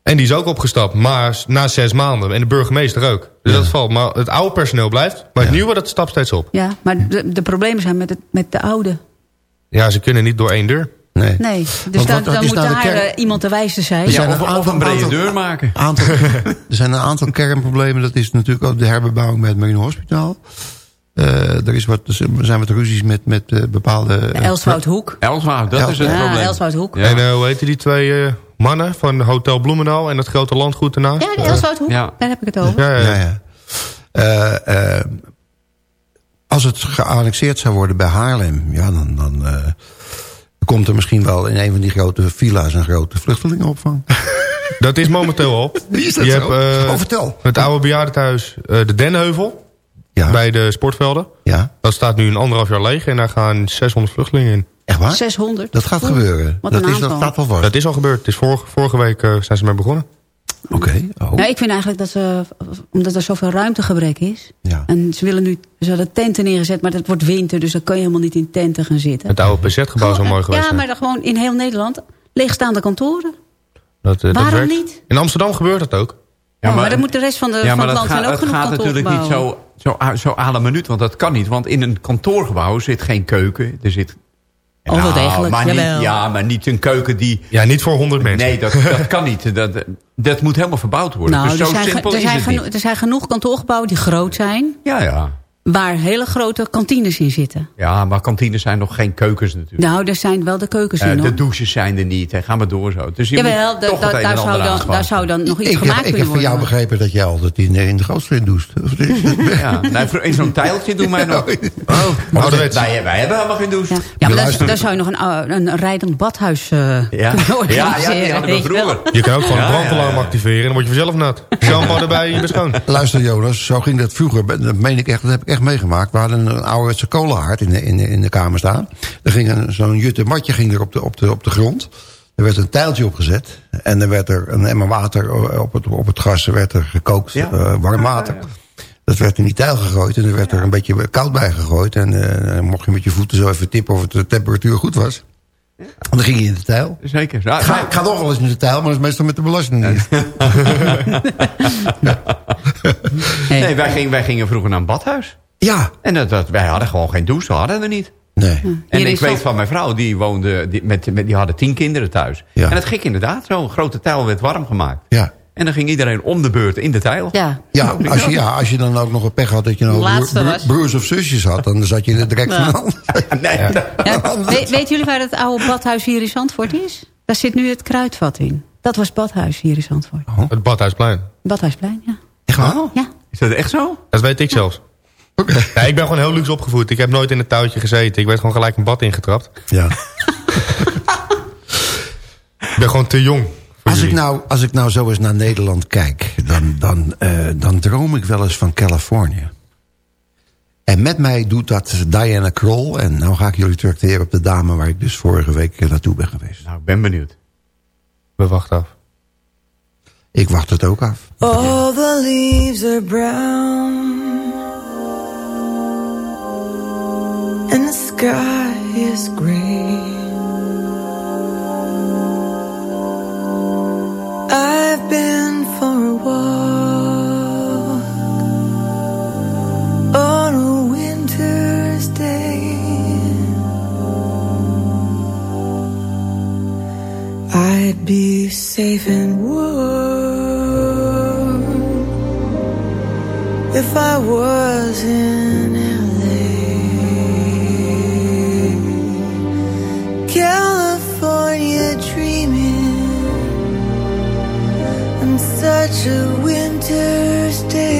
Speaker 11: En die is ook opgestapt, maar na zes maanden. En de burgemeester ook. Dus dat valt. Maar het oude personeel blijft. Maar het nieuwe, dat stapt steeds op.
Speaker 12: Ja, maar de, de problemen zijn met, het, met de oude.
Speaker 11: Ja, ze kunnen niet door één deur.
Speaker 5: Nee.
Speaker 12: Nee, dus dan, dan moet
Speaker 5: nou de
Speaker 12: daar
Speaker 5: kern-
Speaker 12: eh, iemand de wijze zijn.
Speaker 5: Er zijn
Speaker 9: Ja,
Speaker 5: een
Speaker 9: of, of
Speaker 5: aantal-
Speaker 9: een brede
Speaker 5: aantal-
Speaker 9: deur maken. *laughs*
Speaker 5: Aantal, er zijn een aantal kernproblemen. Dat is natuurlijk ook de herbebouwing bij het Marine Hospitaal. Eh, er, is wat, er zijn wat ruzies met, met eh, bepaalde... eh,
Speaker 12: Elswoudhoek.
Speaker 9: Elswaard, dat is het
Speaker 12: Ja,
Speaker 9: probleem.
Speaker 12: Elswoudhoek.
Speaker 9: Ja.
Speaker 11: En hoe heette die twee mannen van Hotel Bloemendaal en dat grote landgoed ernaast?
Speaker 12: Ja, Elswoudhoek.
Speaker 9: Ja.
Speaker 12: Daar heb ik het over.
Speaker 11: Ja, ja,
Speaker 5: Ja,
Speaker 11: ja.
Speaker 5: ja. Als het geannexeerd zou worden bij Haarlem... Ja, dan, dan eh, komt er misschien wel in een van die grote villa's... een grote vluchtelingenopvang. *laughs*
Speaker 11: Dat is momenteel op.
Speaker 5: Wie *laughs* is dat
Speaker 11: Je
Speaker 5: zo?
Speaker 11: hebt eh,
Speaker 5: Oh, vertel.
Speaker 11: het oude bejaardentehuis uh, de Denheuvel.
Speaker 5: Ja.
Speaker 11: Bij de sportvelden.
Speaker 5: Ja.
Speaker 11: Dat staat nu een anderhalf jaar leeg en daar gaan 600 vluchtelingen in.
Speaker 5: Echt waar?
Speaker 12: 600.
Speaker 5: Dat gaat
Speaker 12: Oeh,
Speaker 5: gebeuren.
Speaker 12: Wat
Speaker 5: Dat,
Speaker 12: een
Speaker 5: is, dat staat wel vast.
Speaker 11: Dat is al gebeurd. Het is vorige, vorige week uh, zijn ze mee begonnen.
Speaker 5: Oké. Oh.
Speaker 12: Nou, ik vind eigenlijk dat ze, omdat er zoveel ruimtegebrek is.
Speaker 5: Ja.
Speaker 12: En ze willen nu, ze hadden tenten neergezet, maar het wordt winter, dus dan kan je helemaal niet in tenten gaan zitten.
Speaker 11: Het oude PZ-gebouw is al mooi geweest.
Speaker 12: Ja,
Speaker 11: hè?
Speaker 12: maar dan gewoon in heel Nederland leegstaande kantoren.
Speaker 11: dat, uh, dat
Speaker 12: Waarom
Speaker 11: werkt.
Speaker 12: niet?
Speaker 11: In Amsterdam gebeurt dat ook.
Speaker 12: Ja, maar, dan moet de rest van, de,
Speaker 9: ja,
Speaker 12: van
Speaker 9: maar
Speaker 12: het
Speaker 9: dat
Speaker 12: land zijn
Speaker 9: gaat,
Speaker 12: ook
Speaker 9: het
Speaker 12: genoeg
Speaker 9: gaat natuurlijk niet zo, zo, zo à la minuut, want dat kan niet. Want in een kantoorgebouw zit geen keuken. Er zit...
Speaker 12: Oh, wel degelijk,
Speaker 9: maar niet. Ja, maar niet een keuken die...
Speaker 11: Ja, niet voor 100 mensen.
Speaker 9: Nee, dat, dat kan niet. Dat, dat moet helemaal verbouwd worden.
Speaker 12: Nou,
Speaker 9: dus
Speaker 12: er
Speaker 9: zo
Speaker 12: zijn,
Speaker 9: simpel
Speaker 12: er,
Speaker 9: is
Speaker 12: zijn
Speaker 9: het niet.
Speaker 12: er zijn genoeg kantoorgebouwen die groot zijn,
Speaker 9: Ja, ja.
Speaker 12: Waar hele grote kantines in zitten.
Speaker 9: Ja, maar kantines zijn nog geen keukens natuurlijk.
Speaker 12: Nou, er zijn wel de keukens
Speaker 9: Eh,
Speaker 12: in,
Speaker 9: de
Speaker 12: hoor.
Speaker 9: douches zijn er niet. En ga maar door zo. Dus je
Speaker 12: Jawel,
Speaker 9: moet toch
Speaker 12: daar, zou dan, daar zou dan nog iets
Speaker 5: Ik,
Speaker 12: gemaakt
Speaker 5: heb, ik
Speaker 12: kunnen
Speaker 5: heb van jou
Speaker 12: worden.
Speaker 5: begrepen dat jij altijd in, de- in de grootstreep doucht. Het-
Speaker 9: Ja, nee, *laughs* voor- in zo'n tijltje doen wij nog. *laughs* Oh,
Speaker 11: Ouderwets.
Speaker 9: wij, wij hebben helemaal geen douche.
Speaker 12: Ja, ja maar daar, daar zou je nog een, een rijdend badhuis eh
Speaker 9: Ja.
Speaker 12: kunnen
Speaker 9: Ja, ja, die hadden we vroeger.
Speaker 11: Je kan ook gewoon
Speaker 9: Ja,
Speaker 11: een brandalarm activeren en dan word je vanzelf nat. *laughs* Shampoo erbij en je bent schoon.
Speaker 5: Luister Jonas, zo ging dat vroeger. Dat meen ik echt, dat heb ik echt meegemaakt. We hadden een ouderwetse kolenhaard in de, in de, in de kamer staan. Er ging een- zo'n jutte matje ging er op de, op, de, op de grond. Er werd een tijltje opgezet. En er werd er een emmer water op het, op het gas werd er gekookt.
Speaker 9: Ja.
Speaker 5: eh, warm water. Dat werd in die tijl gegooid. En er werd er een beetje koud bij gegooid. En eh, mocht je met je voeten zo even tippen of het de temperatuur goed was. En dan ging je in de tijl.
Speaker 9: Zeker. Ja,
Speaker 5: ga, ik ga nog wel eens in de tijl, maar dat is meestal met de belasting niet.
Speaker 12: Nee.
Speaker 9: Nee, wij gingen, wij gingen vroeger naar een badhuis.
Speaker 5: Ja.
Speaker 9: En dat, dat, wij hadden gewoon geen douche, dat hadden we niet.
Speaker 5: Nee.
Speaker 9: En
Speaker 12: Hier
Speaker 9: ik weet van mijn vrouw, die woonde, die, met, met, die hadden tien kinderen thuis.
Speaker 5: Ja.
Speaker 9: En het ging inderdaad, zo'n grote tijl werd warm gemaakt.
Speaker 5: Ja.
Speaker 9: En dan ging iedereen om de beurt in de tijl.
Speaker 12: Ja,
Speaker 5: Ja, als je, ja, als je dan ook nog een pech had dat je nou broer- broers of zusjes had, dan zat je in het direct
Speaker 12: Ja.
Speaker 5: van de hand. *laughs*
Speaker 9: Nee,
Speaker 12: Ja, we- weten jullie waar het oude badhuis hier in Zandvoort is? Daar zit nu het kruidvat in. Dat was het badhuis hier in Zandvoort.
Speaker 11: Het Badhuisplein.
Speaker 12: Badhuisplein, ja.
Speaker 5: Echt waar?
Speaker 12: ja.
Speaker 9: Is dat echt zo?
Speaker 11: Dat weet ik zelfs. Ja, ik ben gewoon heel luxe opgevoed. Ik heb nooit in het touwtje gezeten. Ik werd gewoon gelijk een bad ingetrapt.
Speaker 5: Ja. *laughs*
Speaker 11: Ik ben gewoon te jong.
Speaker 5: Als ik, nou, als ik nou zo eens naar Nederland kijk, dan, dan, eh, dan droom ik wel eens van Californië. En met mij doet dat Diana Kroll. En nou ga ik jullie tracteren op de dame waar ik dus vorige week eh, naartoe ben geweest.
Speaker 9: Nou, ik ben benieuwd.
Speaker 11: We wachten af.
Speaker 5: Ik wacht het ook af.
Speaker 13: All the leaves are brown and the sky is gray. I've been for a walk on a winter's day. I'd be safe and warm if I was such a winter's day.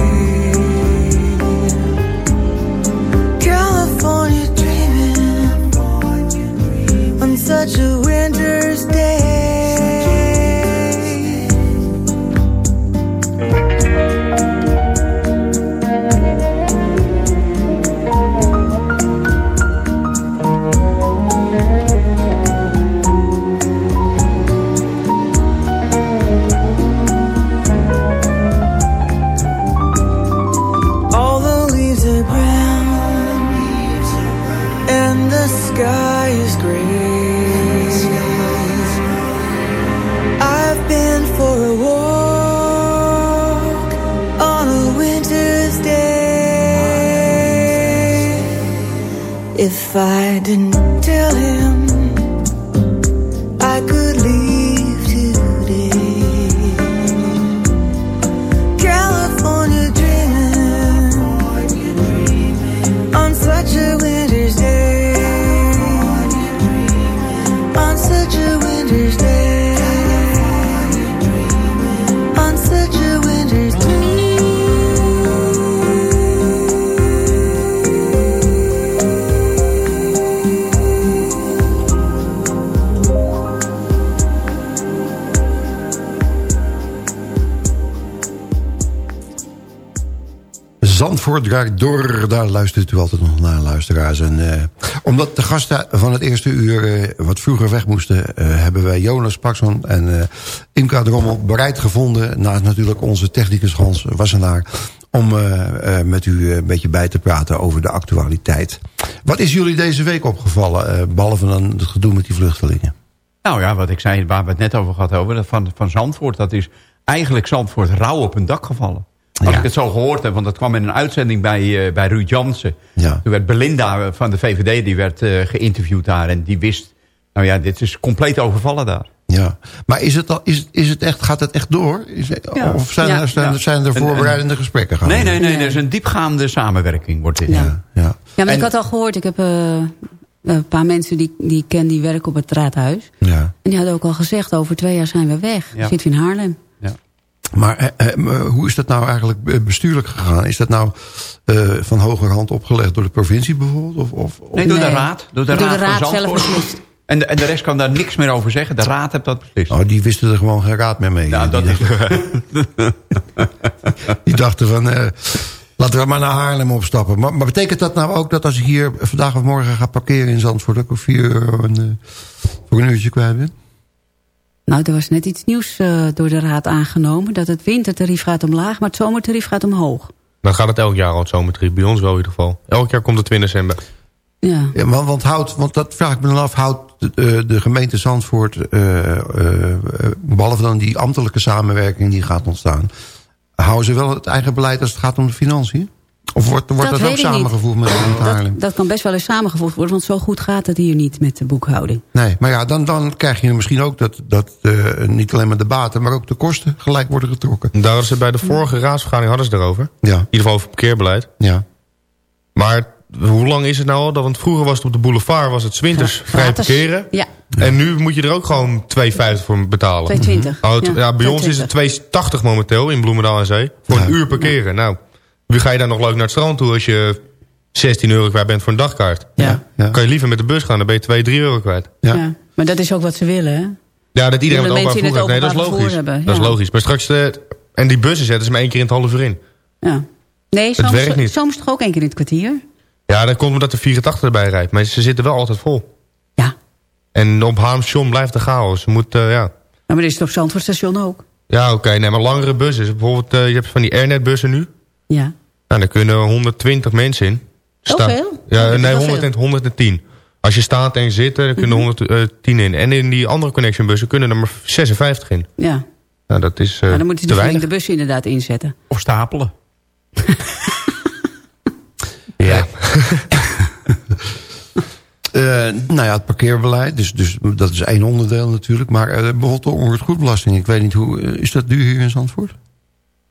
Speaker 10: If I didn't tell him
Speaker 5: Door. Daar luistert u altijd nog naar, luisteraars. En, eh, omdat de gasten van het eerste uur eh, wat vroeger weg moesten... eh, hebben wij Jonas Paxson en Imka Drommel bereid gevonden... naast natuurlijk onze technicus Hans Wassenaar... om met u een beetje bij te praten over de actualiteit. Wat is jullie deze week opgevallen, eh, behalve dan het gedoe met die vluchtelingen?
Speaker 9: Nou ja, wat ik zei, waar we het net over gehad hebben, van, van Zandvoort, dat is eigenlijk Zandvoort rauw op een dak gevallen. Als
Speaker 5: Ja.
Speaker 9: ik het zo gehoord heb, want dat kwam in een uitzending bij, eh, bij Ruud Jansen.
Speaker 5: Ja.
Speaker 9: Toen werd Belinda van de VVD, die werd eh, geïnterviewd daar en die wist, nou ja, dit is compleet overvallen daar.
Speaker 5: Ja, maar is het, al, is, is het echt, gaat het echt door? Is het-
Speaker 9: Ja.
Speaker 5: Of zijn,
Speaker 9: Ja.
Speaker 5: er, zijn,
Speaker 9: Ja.
Speaker 5: zijn er
Speaker 9: En-
Speaker 5: voorbereidende gesprekken gaan?
Speaker 9: Nee, nee, nee, er is een diepgaande samenwerking, wordt dit.
Speaker 12: Ja.
Speaker 5: Ja.
Speaker 12: Ja, maar
Speaker 9: En-
Speaker 12: ik had al gehoord, ik heb eh, een paar mensen die, die ik ken die werken op het raadhuis.
Speaker 5: Ja.
Speaker 12: En die hadden ook al gezegd, over twee jaar zijn we weg.
Speaker 5: Ja.
Speaker 12: Zitten we in Haarlem.
Speaker 5: Maar eh, eh, maar hoe is dat nou eigenlijk eh, bestuurlijk gegaan? Is dat nou eh, van hogerhand opgelegd door de provincie bijvoorbeeld? Of, of, of-
Speaker 9: Nee, door de raad. Door de
Speaker 12: Door de
Speaker 9: raad,
Speaker 12: raad
Speaker 9: van
Speaker 12: zelf beslist.
Speaker 9: En de, en de rest kan daar niks meer over zeggen. De raad heeft dat beslist.
Speaker 5: Oh, die wisten er gewoon geen raad meer mee.
Speaker 9: Dat
Speaker 5: die,
Speaker 9: is... *laughs*
Speaker 5: die dachten van, eh, laten we maar naar Haarlem opstappen. Maar, maar betekent dat nou ook dat als ik hier vandaag of morgen ga parkeren in Zandvoort... dat ik ook 4 euro een, eh, voor een uurtje kwijt ben?
Speaker 12: Nou, er was net iets nieuws eh, door de raad aangenomen. Dat het wintertarief gaat omlaag, maar het zomertarief gaat omhoog.
Speaker 11: Dan gaat het elk jaar al het zomertriep. Bij ons wel in ieder geval. Elk jaar komt het 20 december.
Speaker 12: Ja.
Speaker 5: Ja, want, want, houdt, want dat vraag ik me dan af, houdt de, eh, de gemeente Zandvoort... eh, eh, eh, behalve dan die ambtelijke samenwerking die gaat ontstaan... houden ze wel het eigen beleid als het gaat om de financiën? Of wordt, wordt dat,
Speaker 12: weet
Speaker 5: ook
Speaker 12: ik niet.
Speaker 5: samengevoegd met, met Haarlem?
Speaker 12: Dat, dat kan best wel eens samengevoegd worden, want zo goed gaat het hier niet met de boekhouding.
Speaker 5: Nee, maar ja, dan, dan krijg je misschien ook dat, dat eh, niet alleen maar de baten... maar ook de kosten gelijk worden getrokken.
Speaker 11: Daar hadden ze bij de vorige raadsvergadering hadden ze het erover.
Speaker 5: Ja.
Speaker 11: In ieder geval over parkeerbeleid.
Speaker 5: Ja.
Speaker 11: Maar hoe lang is het nou al? Dat- Want vroeger was het op de boulevard was het 's winters vrij
Speaker 12: Gratis.
Speaker 11: parkeren.
Speaker 12: Ja,
Speaker 11: En nu moet je er ook gewoon 2,50 voor betalen.
Speaker 12: 2,20.
Speaker 11: Oh,
Speaker 12: Ja,
Speaker 11: ja, bij ons is
Speaker 12: 2,20.
Speaker 11: het 2,80 momenteel in Bloemendaal en Zee. Voor een uur parkeren. Nou, wie ga je dan nog leuk naar het strand toe als je 16 euro kwijt bent voor een dagkaart?
Speaker 12: Ja.
Speaker 11: Kan je liever met de bus gaan, dan ben je 2, 3 euro kwijt.
Speaker 12: ja. Maar dat is ook wat ze willen, hè?
Speaker 11: Ja, dat iedereen met openbaar
Speaker 12: mensen in het
Speaker 11: vervoer heeft. Nee, dat is logisch.
Speaker 12: hebben,
Speaker 11: Dat is
Speaker 12: ja.
Speaker 11: logisch. Maar straks, de, en die bussen zetten ze maar één keer in het half uur in.
Speaker 12: Ja. Nee, soms,
Speaker 11: werkt niet.
Speaker 12: soms toch ook één keer in het kwartier?
Speaker 11: Ja, dan komt omdat de 84 erbij rijdt. Maar ze zitten wel altijd vol.
Speaker 12: Ja.
Speaker 11: En op Haamstation blijft de chaos. Je moet, eh, ja...
Speaker 12: Ja, maar dat is het op Zandvoortstation ook.
Speaker 11: Ja, oké. nee, maar langere bussen. Bijvoorbeeld, eh, je hebt van die Airnet-bussen nu.
Speaker 12: Ja.
Speaker 11: Nou, daar kunnen 120 mensen in.
Speaker 12: Zoveel? Oh,
Speaker 11: Ja,
Speaker 12: is
Speaker 11: nee,
Speaker 12: wel
Speaker 11: 100 en,
Speaker 12: veel.
Speaker 11: 110. Als je staat en zit, dan kunnen
Speaker 12: Mhm.
Speaker 11: 110 in. En in die andere connectionbussen kunnen er maar 56 in.
Speaker 12: Ja.
Speaker 11: Nou, dat is eh
Speaker 12: Maar dan moeten
Speaker 11: te
Speaker 12: ze de
Speaker 11: weinig.
Speaker 12: de bussen inderdaad inzetten.
Speaker 9: Of stapelen. *laughs*
Speaker 11: Ja. *laughs*
Speaker 5: Eh, nou ja, het parkeerbeleid, dus, dus dat is één onderdeel natuurlijk. Maar eh, bijvoorbeeld de onroerendgoedbelasting. Ik weet niet hoe, eh, is dat duur hier in Zandvoort?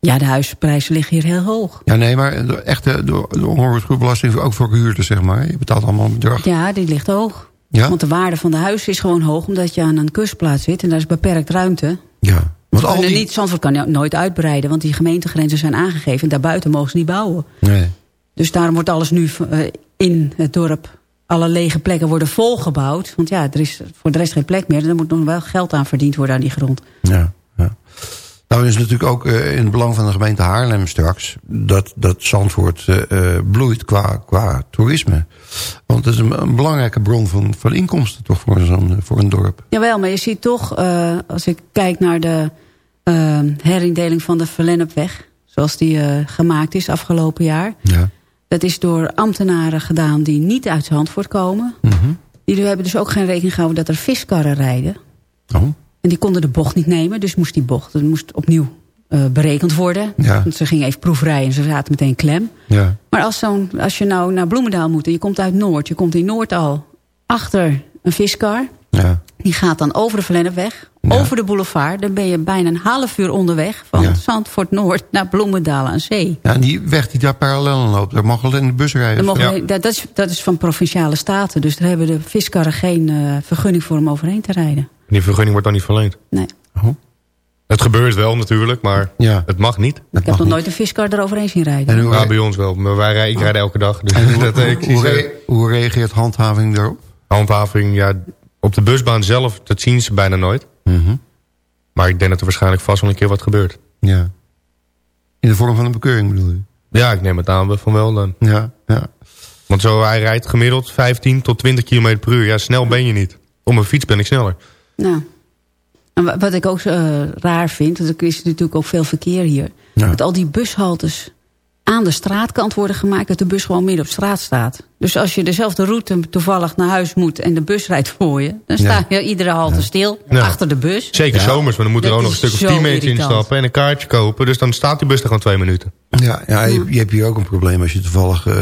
Speaker 12: Ja, de huisprijzen liggen hier heel hoog.
Speaker 5: Ja, nee, maar de echte de, de onroerendgoedbelasting ook voor huurders, zeg maar. Je betaalt allemaal een bedrag.
Speaker 12: Ja, die ligt hoog.
Speaker 5: Ja?
Speaker 12: Want de waarde van de huis is gewoon hoog... omdat je aan een kustplaats zit en daar is beperkt ruimte.
Speaker 5: Ja. Want al die...
Speaker 12: niet, Zandvoort kan nooit uitbreiden... want die gemeentegrenzen zijn aangegeven... en daarbuiten mogen ze niet bouwen.
Speaker 5: Nee.
Speaker 12: Dus daarom wordt alles nu eh, in het dorp... alle lege plekken worden volgebouwd. Want ja, er is voor de rest geen plek meer. En er moet nog wel geld aan verdiend worden aan die grond.
Speaker 5: Ja, ja. Nou is het natuurlijk ook eh, in het belang van de gemeente Haarlem straks... dat, dat Zandvoort eh, eh, bloeit qua, qua toerisme. Want het is een, een belangrijke bron van, van inkomsten toch voor, zo'n, voor een dorp.
Speaker 12: Jawel, maar je ziet toch... als ik kijk naar de herindeling van de Verlennepweg... zoals die gemaakt is afgelopen jaar...
Speaker 5: Ja.
Speaker 12: dat is door ambtenaren gedaan die niet uit Zandvoort komen.
Speaker 5: Mhm.
Speaker 12: Die hebben dus ook geen rekening gehouden dat er viskarren rijden.
Speaker 5: Oh.
Speaker 12: En die konden de bocht niet nemen, dus moest die bocht. Dat moest opnieuw eh, berekend worden.
Speaker 14: Ja.
Speaker 12: Want ze gingen even proefrijden en ze zaten meteen klem.
Speaker 14: Ja.
Speaker 12: Maar als, zo'n, als je nou naar Bloemendaal moet en je komt uit Noord... je komt in Noord al achter een viskar...
Speaker 14: Ja.
Speaker 12: die gaat dan over de Vlennepweg, over de boulevard... dan ben je bijna een half uur onderweg... van. Zandvoort Noord naar Bloemendaal aan zee.
Speaker 14: ja, en die weg die daar parallel aan loopt, daar mag alleen de bus rijden.
Speaker 12: Mogen dat, is, dat is van provinciale staten. Dus daar hebben de viskarren geen eh, vergunning voor om overheen te rijden.
Speaker 11: Die vergunning wordt dan niet verleend.
Speaker 12: Nee.
Speaker 11: Het gebeurt wel natuurlijk, maar
Speaker 14: Ja.
Speaker 11: het mag niet.
Speaker 12: Ik heb nog nooit een viskar eroverheen zien rijden.
Speaker 14: En hoe,
Speaker 11: bij ons wel. Maar wij rijden, ik rijd elke dag. Dus
Speaker 14: hoe, *laughs*
Speaker 11: dat, ik zie
Speaker 14: hoe,
Speaker 11: ze-
Speaker 14: re- hoe reageert handhaving daarop?
Speaker 11: handhaving, ja, op de busbaan zelf, dat zien ze bijna nooit.
Speaker 14: Mhm.
Speaker 11: Maar ik denk dat er waarschijnlijk vast wel een keer wat gebeurt.
Speaker 14: Ja. In de vorm van een bekeuring bedoel je?
Speaker 11: Ja, ik neem het aan van wel dan.
Speaker 14: Ja, ja.
Speaker 11: Want zo, hij rijdt gemiddeld 15 tot 20 km per uur. Ja, snel ben je niet. Op een fiets ben ik sneller.
Speaker 12: Nou. En wat ik ook eh, raar vind, want er is natuurlijk ook veel verkeer hier.
Speaker 14: Ja.
Speaker 12: Dat al die bushaltes aan de straatkant worden gemaakt... dat de bus gewoon midden op straat staat. Dus als je dezelfde route toevallig naar huis moet... en de bus rijdt voor je... dan sta je iedere halte stil,
Speaker 11: Ja.
Speaker 12: achter de bus.
Speaker 11: Zeker zomers, maar dan moeten er ook nog een stuk of 10
Speaker 12: zo
Speaker 11: mensen instappen... en een kaartje kopen. Dus dan staat die bus er gewoon twee minuten.
Speaker 14: Ja, ja je, je hebt hier ook een probleem als je toevallig eh,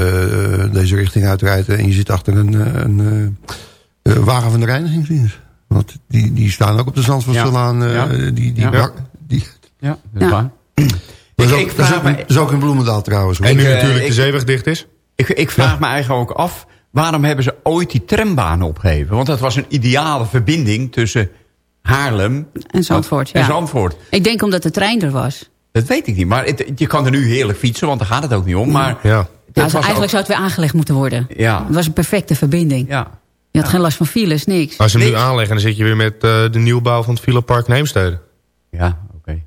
Speaker 14: deze richting uitrijdt... en je zit achter een, eh, een wagen van de reinigingsdienst. Want die, die staan ook op de Zandvoortselaan. eh
Speaker 9: Ja.
Speaker 14: die, die,
Speaker 9: Ja.
Speaker 14: bak- die,
Speaker 9: Ja, dat is
Speaker 12: Ja.
Speaker 9: waar.
Speaker 14: dat, is
Speaker 9: Ik-
Speaker 14: ook,
Speaker 9: ik
Speaker 14: dat, is
Speaker 9: vraag
Speaker 14: ook,
Speaker 9: me-
Speaker 14: dat is ook in Bloemendaal trouwens. hoor.
Speaker 11: En nu
Speaker 9: eh,
Speaker 11: natuurlijk
Speaker 9: ik-
Speaker 11: de zeeweg dicht is.
Speaker 9: Ik, ik vraag me eigenlijk ook af... waarom hebben ze ooit die trambaan opgegeven? Want dat was een ideale verbinding tussen Haarlem
Speaker 12: En Zandvoort,
Speaker 9: en
Speaker 12: ja.
Speaker 9: Zandvoort.
Speaker 12: Ik denk omdat de trein er was.
Speaker 9: Dat weet ik niet. Maar het- je kan er nu heerlijk fietsen, want daar gaat het ook niet om. Maar
Speaker 11: Ja.
Speaker 12: Ja,
Speaker 9: was
Speaker 12: eigenlijk
Speaker 9: ook-
Speaker 12: zou het weer aangelegd moeten worden.
Speaker 9: Ja.
Speaker 12: Het was een perfecte verbinding.
Speaker 9: Ja.
Speaker 12: Je had geen last van files, niks.
Speaker 11: Als ze hem nu aanleggen, dan zit je weer met eh, de nieuwbouw van het Villa Park in Heemstede.
Speaker 9: Ja, oké.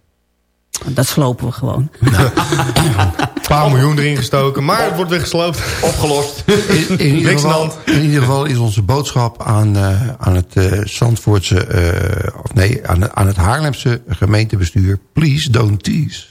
Speaker 12: Dat slopen we gewoon.
Speaker 11: Een paar miljoen erin gestoken, maar het wordt weer gesloopt.
Speaker 9: Opgelost.
Speaker 14: In, in, ieder geval, in ieder geval is onze boodschap aan, eh, aan het eh, Zandvoortse... eh, of nee, aan, het- aan het Haarlemse gemeentebestuur... please don't tease.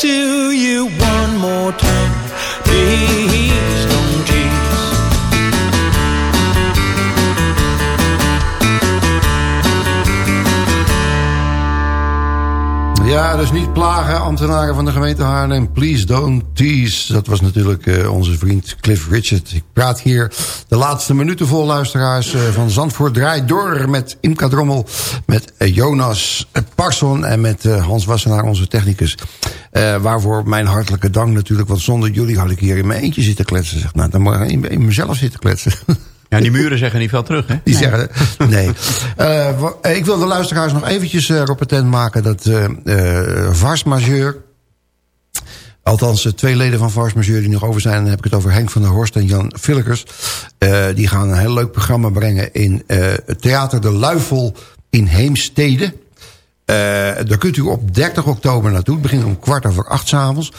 Speaker 15: To you one more time.
Speaker 5: Dus niet plagen, ambtenaren van de gemeente Haarlem. Please don't tease. Dat was natuurlijk uh, onze vriend Cliff Richard. Ik praat hier de laatste minuten vol, luisteraars... Uh, van Zandvoort Draai door met Imka Drommel... met uh, Jonas Parson en met Hans Wassenaar, onze technicus. waarvoor mijn hartelijke dank natuurlijk... want zonder jullie had ik hier in mijn eentje zitten kletsen. Zeg. Nou, dan mag ik in mezelf zitten kletsen. *laughs*
Speaker 9: Ja, die muren zeggen niet veel terug, hè?
Speaker 5: Die nee. zeggen, nee. *laughs* Uh, ik wil de luisteraars nog eventjes uh, op patent maken... dat uh, Vars Majeur... Althans, twee leden van Vars Majeur die nog over zijn... dan heb ik het over Henk van der Horst en Jan Villikers. die gaan een heel leuk programma brengen... in het Theater de Luifel in Heemstede. daar kunt u op 30 oktober naartoe. Het begint om kwart over acht s'avonds.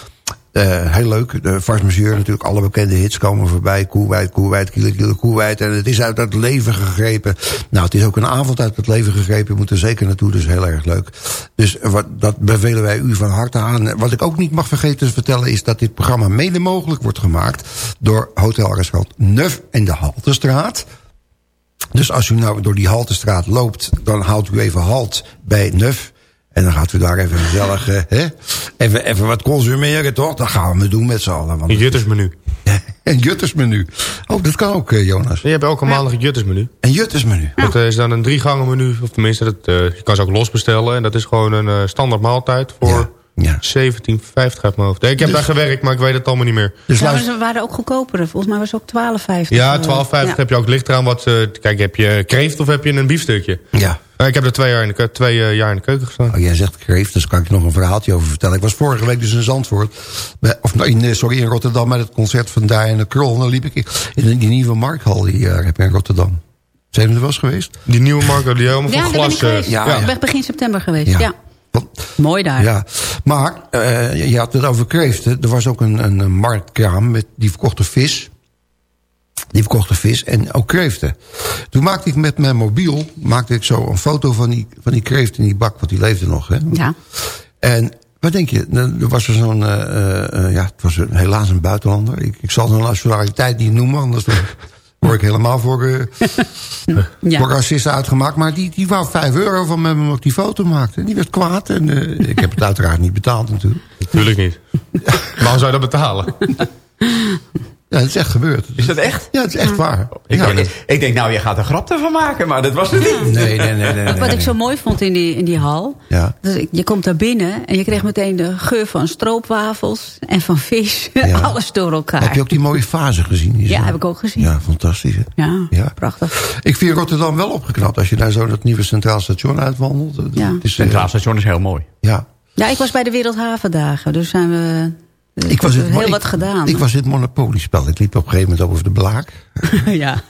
Speaker 5: Uh, heel leuk. De Vars natuurlijk. Alle bekende hits komen voorbij. Koewijd, Koewijd, Kiele, Kiele, Koewijd. En het is uit het leven gegrepen. Nou, het is ook een avond uit het leven gegrepen. Je moet er zeker naartoe. Dus heel erg leuk. Dus wat, dat bevelen wij u van harte aan. Wat ik ook niet mag vergeten te vertellen... is dat dit programma mede mogelijk wordt gemaakt... door Hotel Restaurant Neuf in de Haltestraat. Dus als u nou door die Haltestraat loopt... dan houdt u even halt bij Neuf... En dan gaat u daar even gezellig, uh, hè? Even, even wat consumeren, toch? Dat gaan we doen met z'n allen. Want
Speaker 11: een juttersmenu. *laughs*
Speaker 5: een juttersmenu. Oh, dat kan ook, uh, Jonas.
Speaker 11: Je hebt elke maandag een juttersmenu.
Speaker 5: Een juttersmenu.
Speaker 11: Dat uh, is dan een drie gangen menu. Of tenminste, dat, je kan ze ook los bestellen. En dat is gewoon een standaard maaltijd voor... Ja. 17,50 uit mijn hoofd. Ik heb dus, daar gewerkt, maar ik weet het allemaal niet meer.
Speaker 12: Dus ze waren ook goedkoper. Volgens mij was het ook 12,50.
Speaker 11: Ja, 12,50 ja. heb je ook licht eraan. Wat, kijk, heb je kreeft of heb je een biefstukje?
Speaker 5: Ja.
Speaker 11: Ik heb er twee jaar in de, twee, uh, jaar in de keuken gestaan.
Speaker 5: Oh, jij zegt kreeft, dus kan ik nog een verhaaltje over vertellen. Ik was vorige week dus in Zandvoort. Bij, of in, sorry, in Rotterdam met het concert van Diana Krol. Dan liep ik in die nieuwe Markhal die uh, heb ik in Rotterdam. Zijn we er wel eens geweest?
Speaker 11: Die nieuwe Markhal, die helemaal
Speaker 12: ja,
Speaker 11: van glas...
Speaker 12: Ja, ja, ja. begin september geweest, ja. Mooi daar.
Speaker 5: Ja, maar uh, je had het over kreeften. Er was ook een, een marktkraam met, die verkochte vis. Die verkochte vis en ook kreeften. Toen maakte ik met mijn mobiel maakte ik zo een foto van die, van die kreeft in die bak. Want die leefde nog. Hè?
Speaker 12: Ja.
Speaker 5: En wat denk je? Er was er zo'n... Uh, uh, ja, het was een, helaas een buitenlander. Ik, ik zal zijn nationaliteit niet noemen. Anders word ik helemaal voor, uh, *laughs* ja. voor racisten uitgemaakt. Maar die, die wou 5 euro van me omdat ik die foto maakte. En die werd kwaad. En uh, ik heb het *laughs* uiteraard niet betaald natuurlijk.
Speaker 11: Natuurlijk niet. *laughs* Waarom zou je dat betalen?
Speaker 5: Ja, het is echt gebeurd.
Speaker 9: Is dat echt?
Speaker 5: Ja, het is echt waar.
Speaker 9: Ik,
Speaker 5: ja.
Speaker 9: ik, ik denk, nou, je gaat er grap van maken, maar dat was het niet.
Speaker 5: Nee, nee, nee. nee, nee
Speaker 12: Wat ik zo mooi vond in die, in die hal.
Speaker 5: Ja.
Speaker 12: Dus je komt daar binnen en je kreeg meteen de geur van stroopwafels en van vis. *laughs* Ja. Alles door elkaar.
Speaker 5: Heb je ook die mooie fase gezien?
Speaker 12: Ja, zo? heb ik ook gezien.
Speaker 5: Ja, fantastisch. Hè?
Speaker 12: Ja, ja, prachtig.
Speaker 5: Ik vind Rotterdam wel opgeknapt als je daar zo dat nieuwe Centraal Station uitwandelt.
Speaker 9: Ja. Het Centraal Station is heel mooi.
Speaker 5: Ja.
Speaker 12: Ja, ik was bij de Wereldhavendagen. Dus zijn we
Speaker 5: ik was het,
Speaker 12: heel
Speaker 5: ik,
Speaker 12: wat gedaan.
Speaker 5: Ik was het monopoliespel. Ik liep op een gegeven moment over de blaak. *laughs*
Speaker 12: ja. *laughs*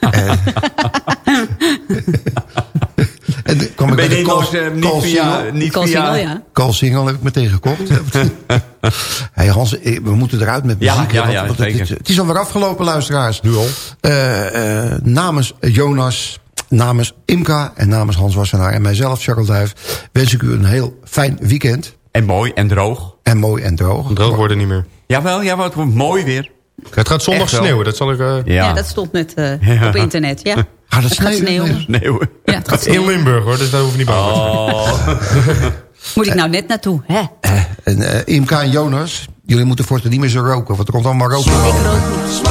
Speaker 5: En, en kwam ik bij de Call,
Speaker 9: uh, niet via, niet
Speaker 12: call via... ja.
Speaker 5: Call Single heb ik meteen gekocht. *laughs* hey Hans, we moeten eruit met muziek.
Speaker 9: Ja, ja, ja,
Speaker 5: want, want het, het, is alweer afgelopen, luisteraars.
Speaker 11: Nu al.
Speaker 5: Uh, uh, namens Jonas, namens Imka en namens Hans Wassenaar en mijzelf, Charles Duif... wens ik u een heel fijn weekend.
Speaker 9: En mooi en droog.
Speaker 5: En mooi en droog.
Speaker 11: Droog worden niet meer.
Speaker 9: Jawel, ja, het wordt mooi weer.
Speaker 11: Het gaat zondag sneeuwen, dat zal ik... Uh...
Speaker 12: Ja. ja. dat stond met, uh, ja. op internet, ja.
Speaker 5: Gaat het,
Speaker 12: het gaat sneeuwen?
Speaker 9: sneeuwen.
Speaker 12: Ja, het gaat sneeuwen.
Speaker 11: In Limburg hoor, dus daar hoef ik niet bang
Speaker 9: oh. *laughs*
Speaker 12: Moet ik nou net naartoe, hè?
Speaker 5: Uh, en uh, Imka en Jonas, jullie moeten voortaan niet meer zo roken, want er komt allemaal roken.
Speaker 12: Ik rook niet.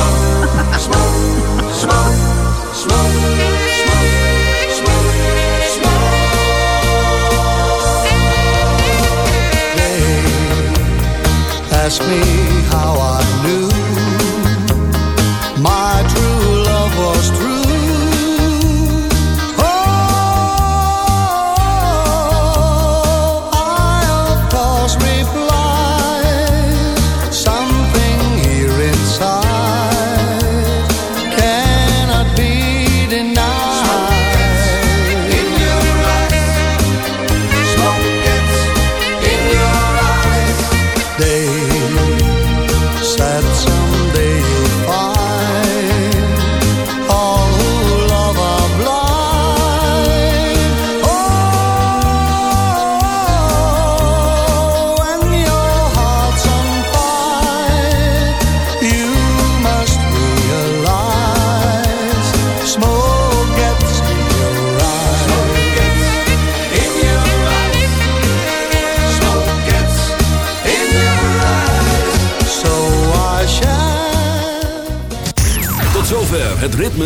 Speaker 14: ask me how I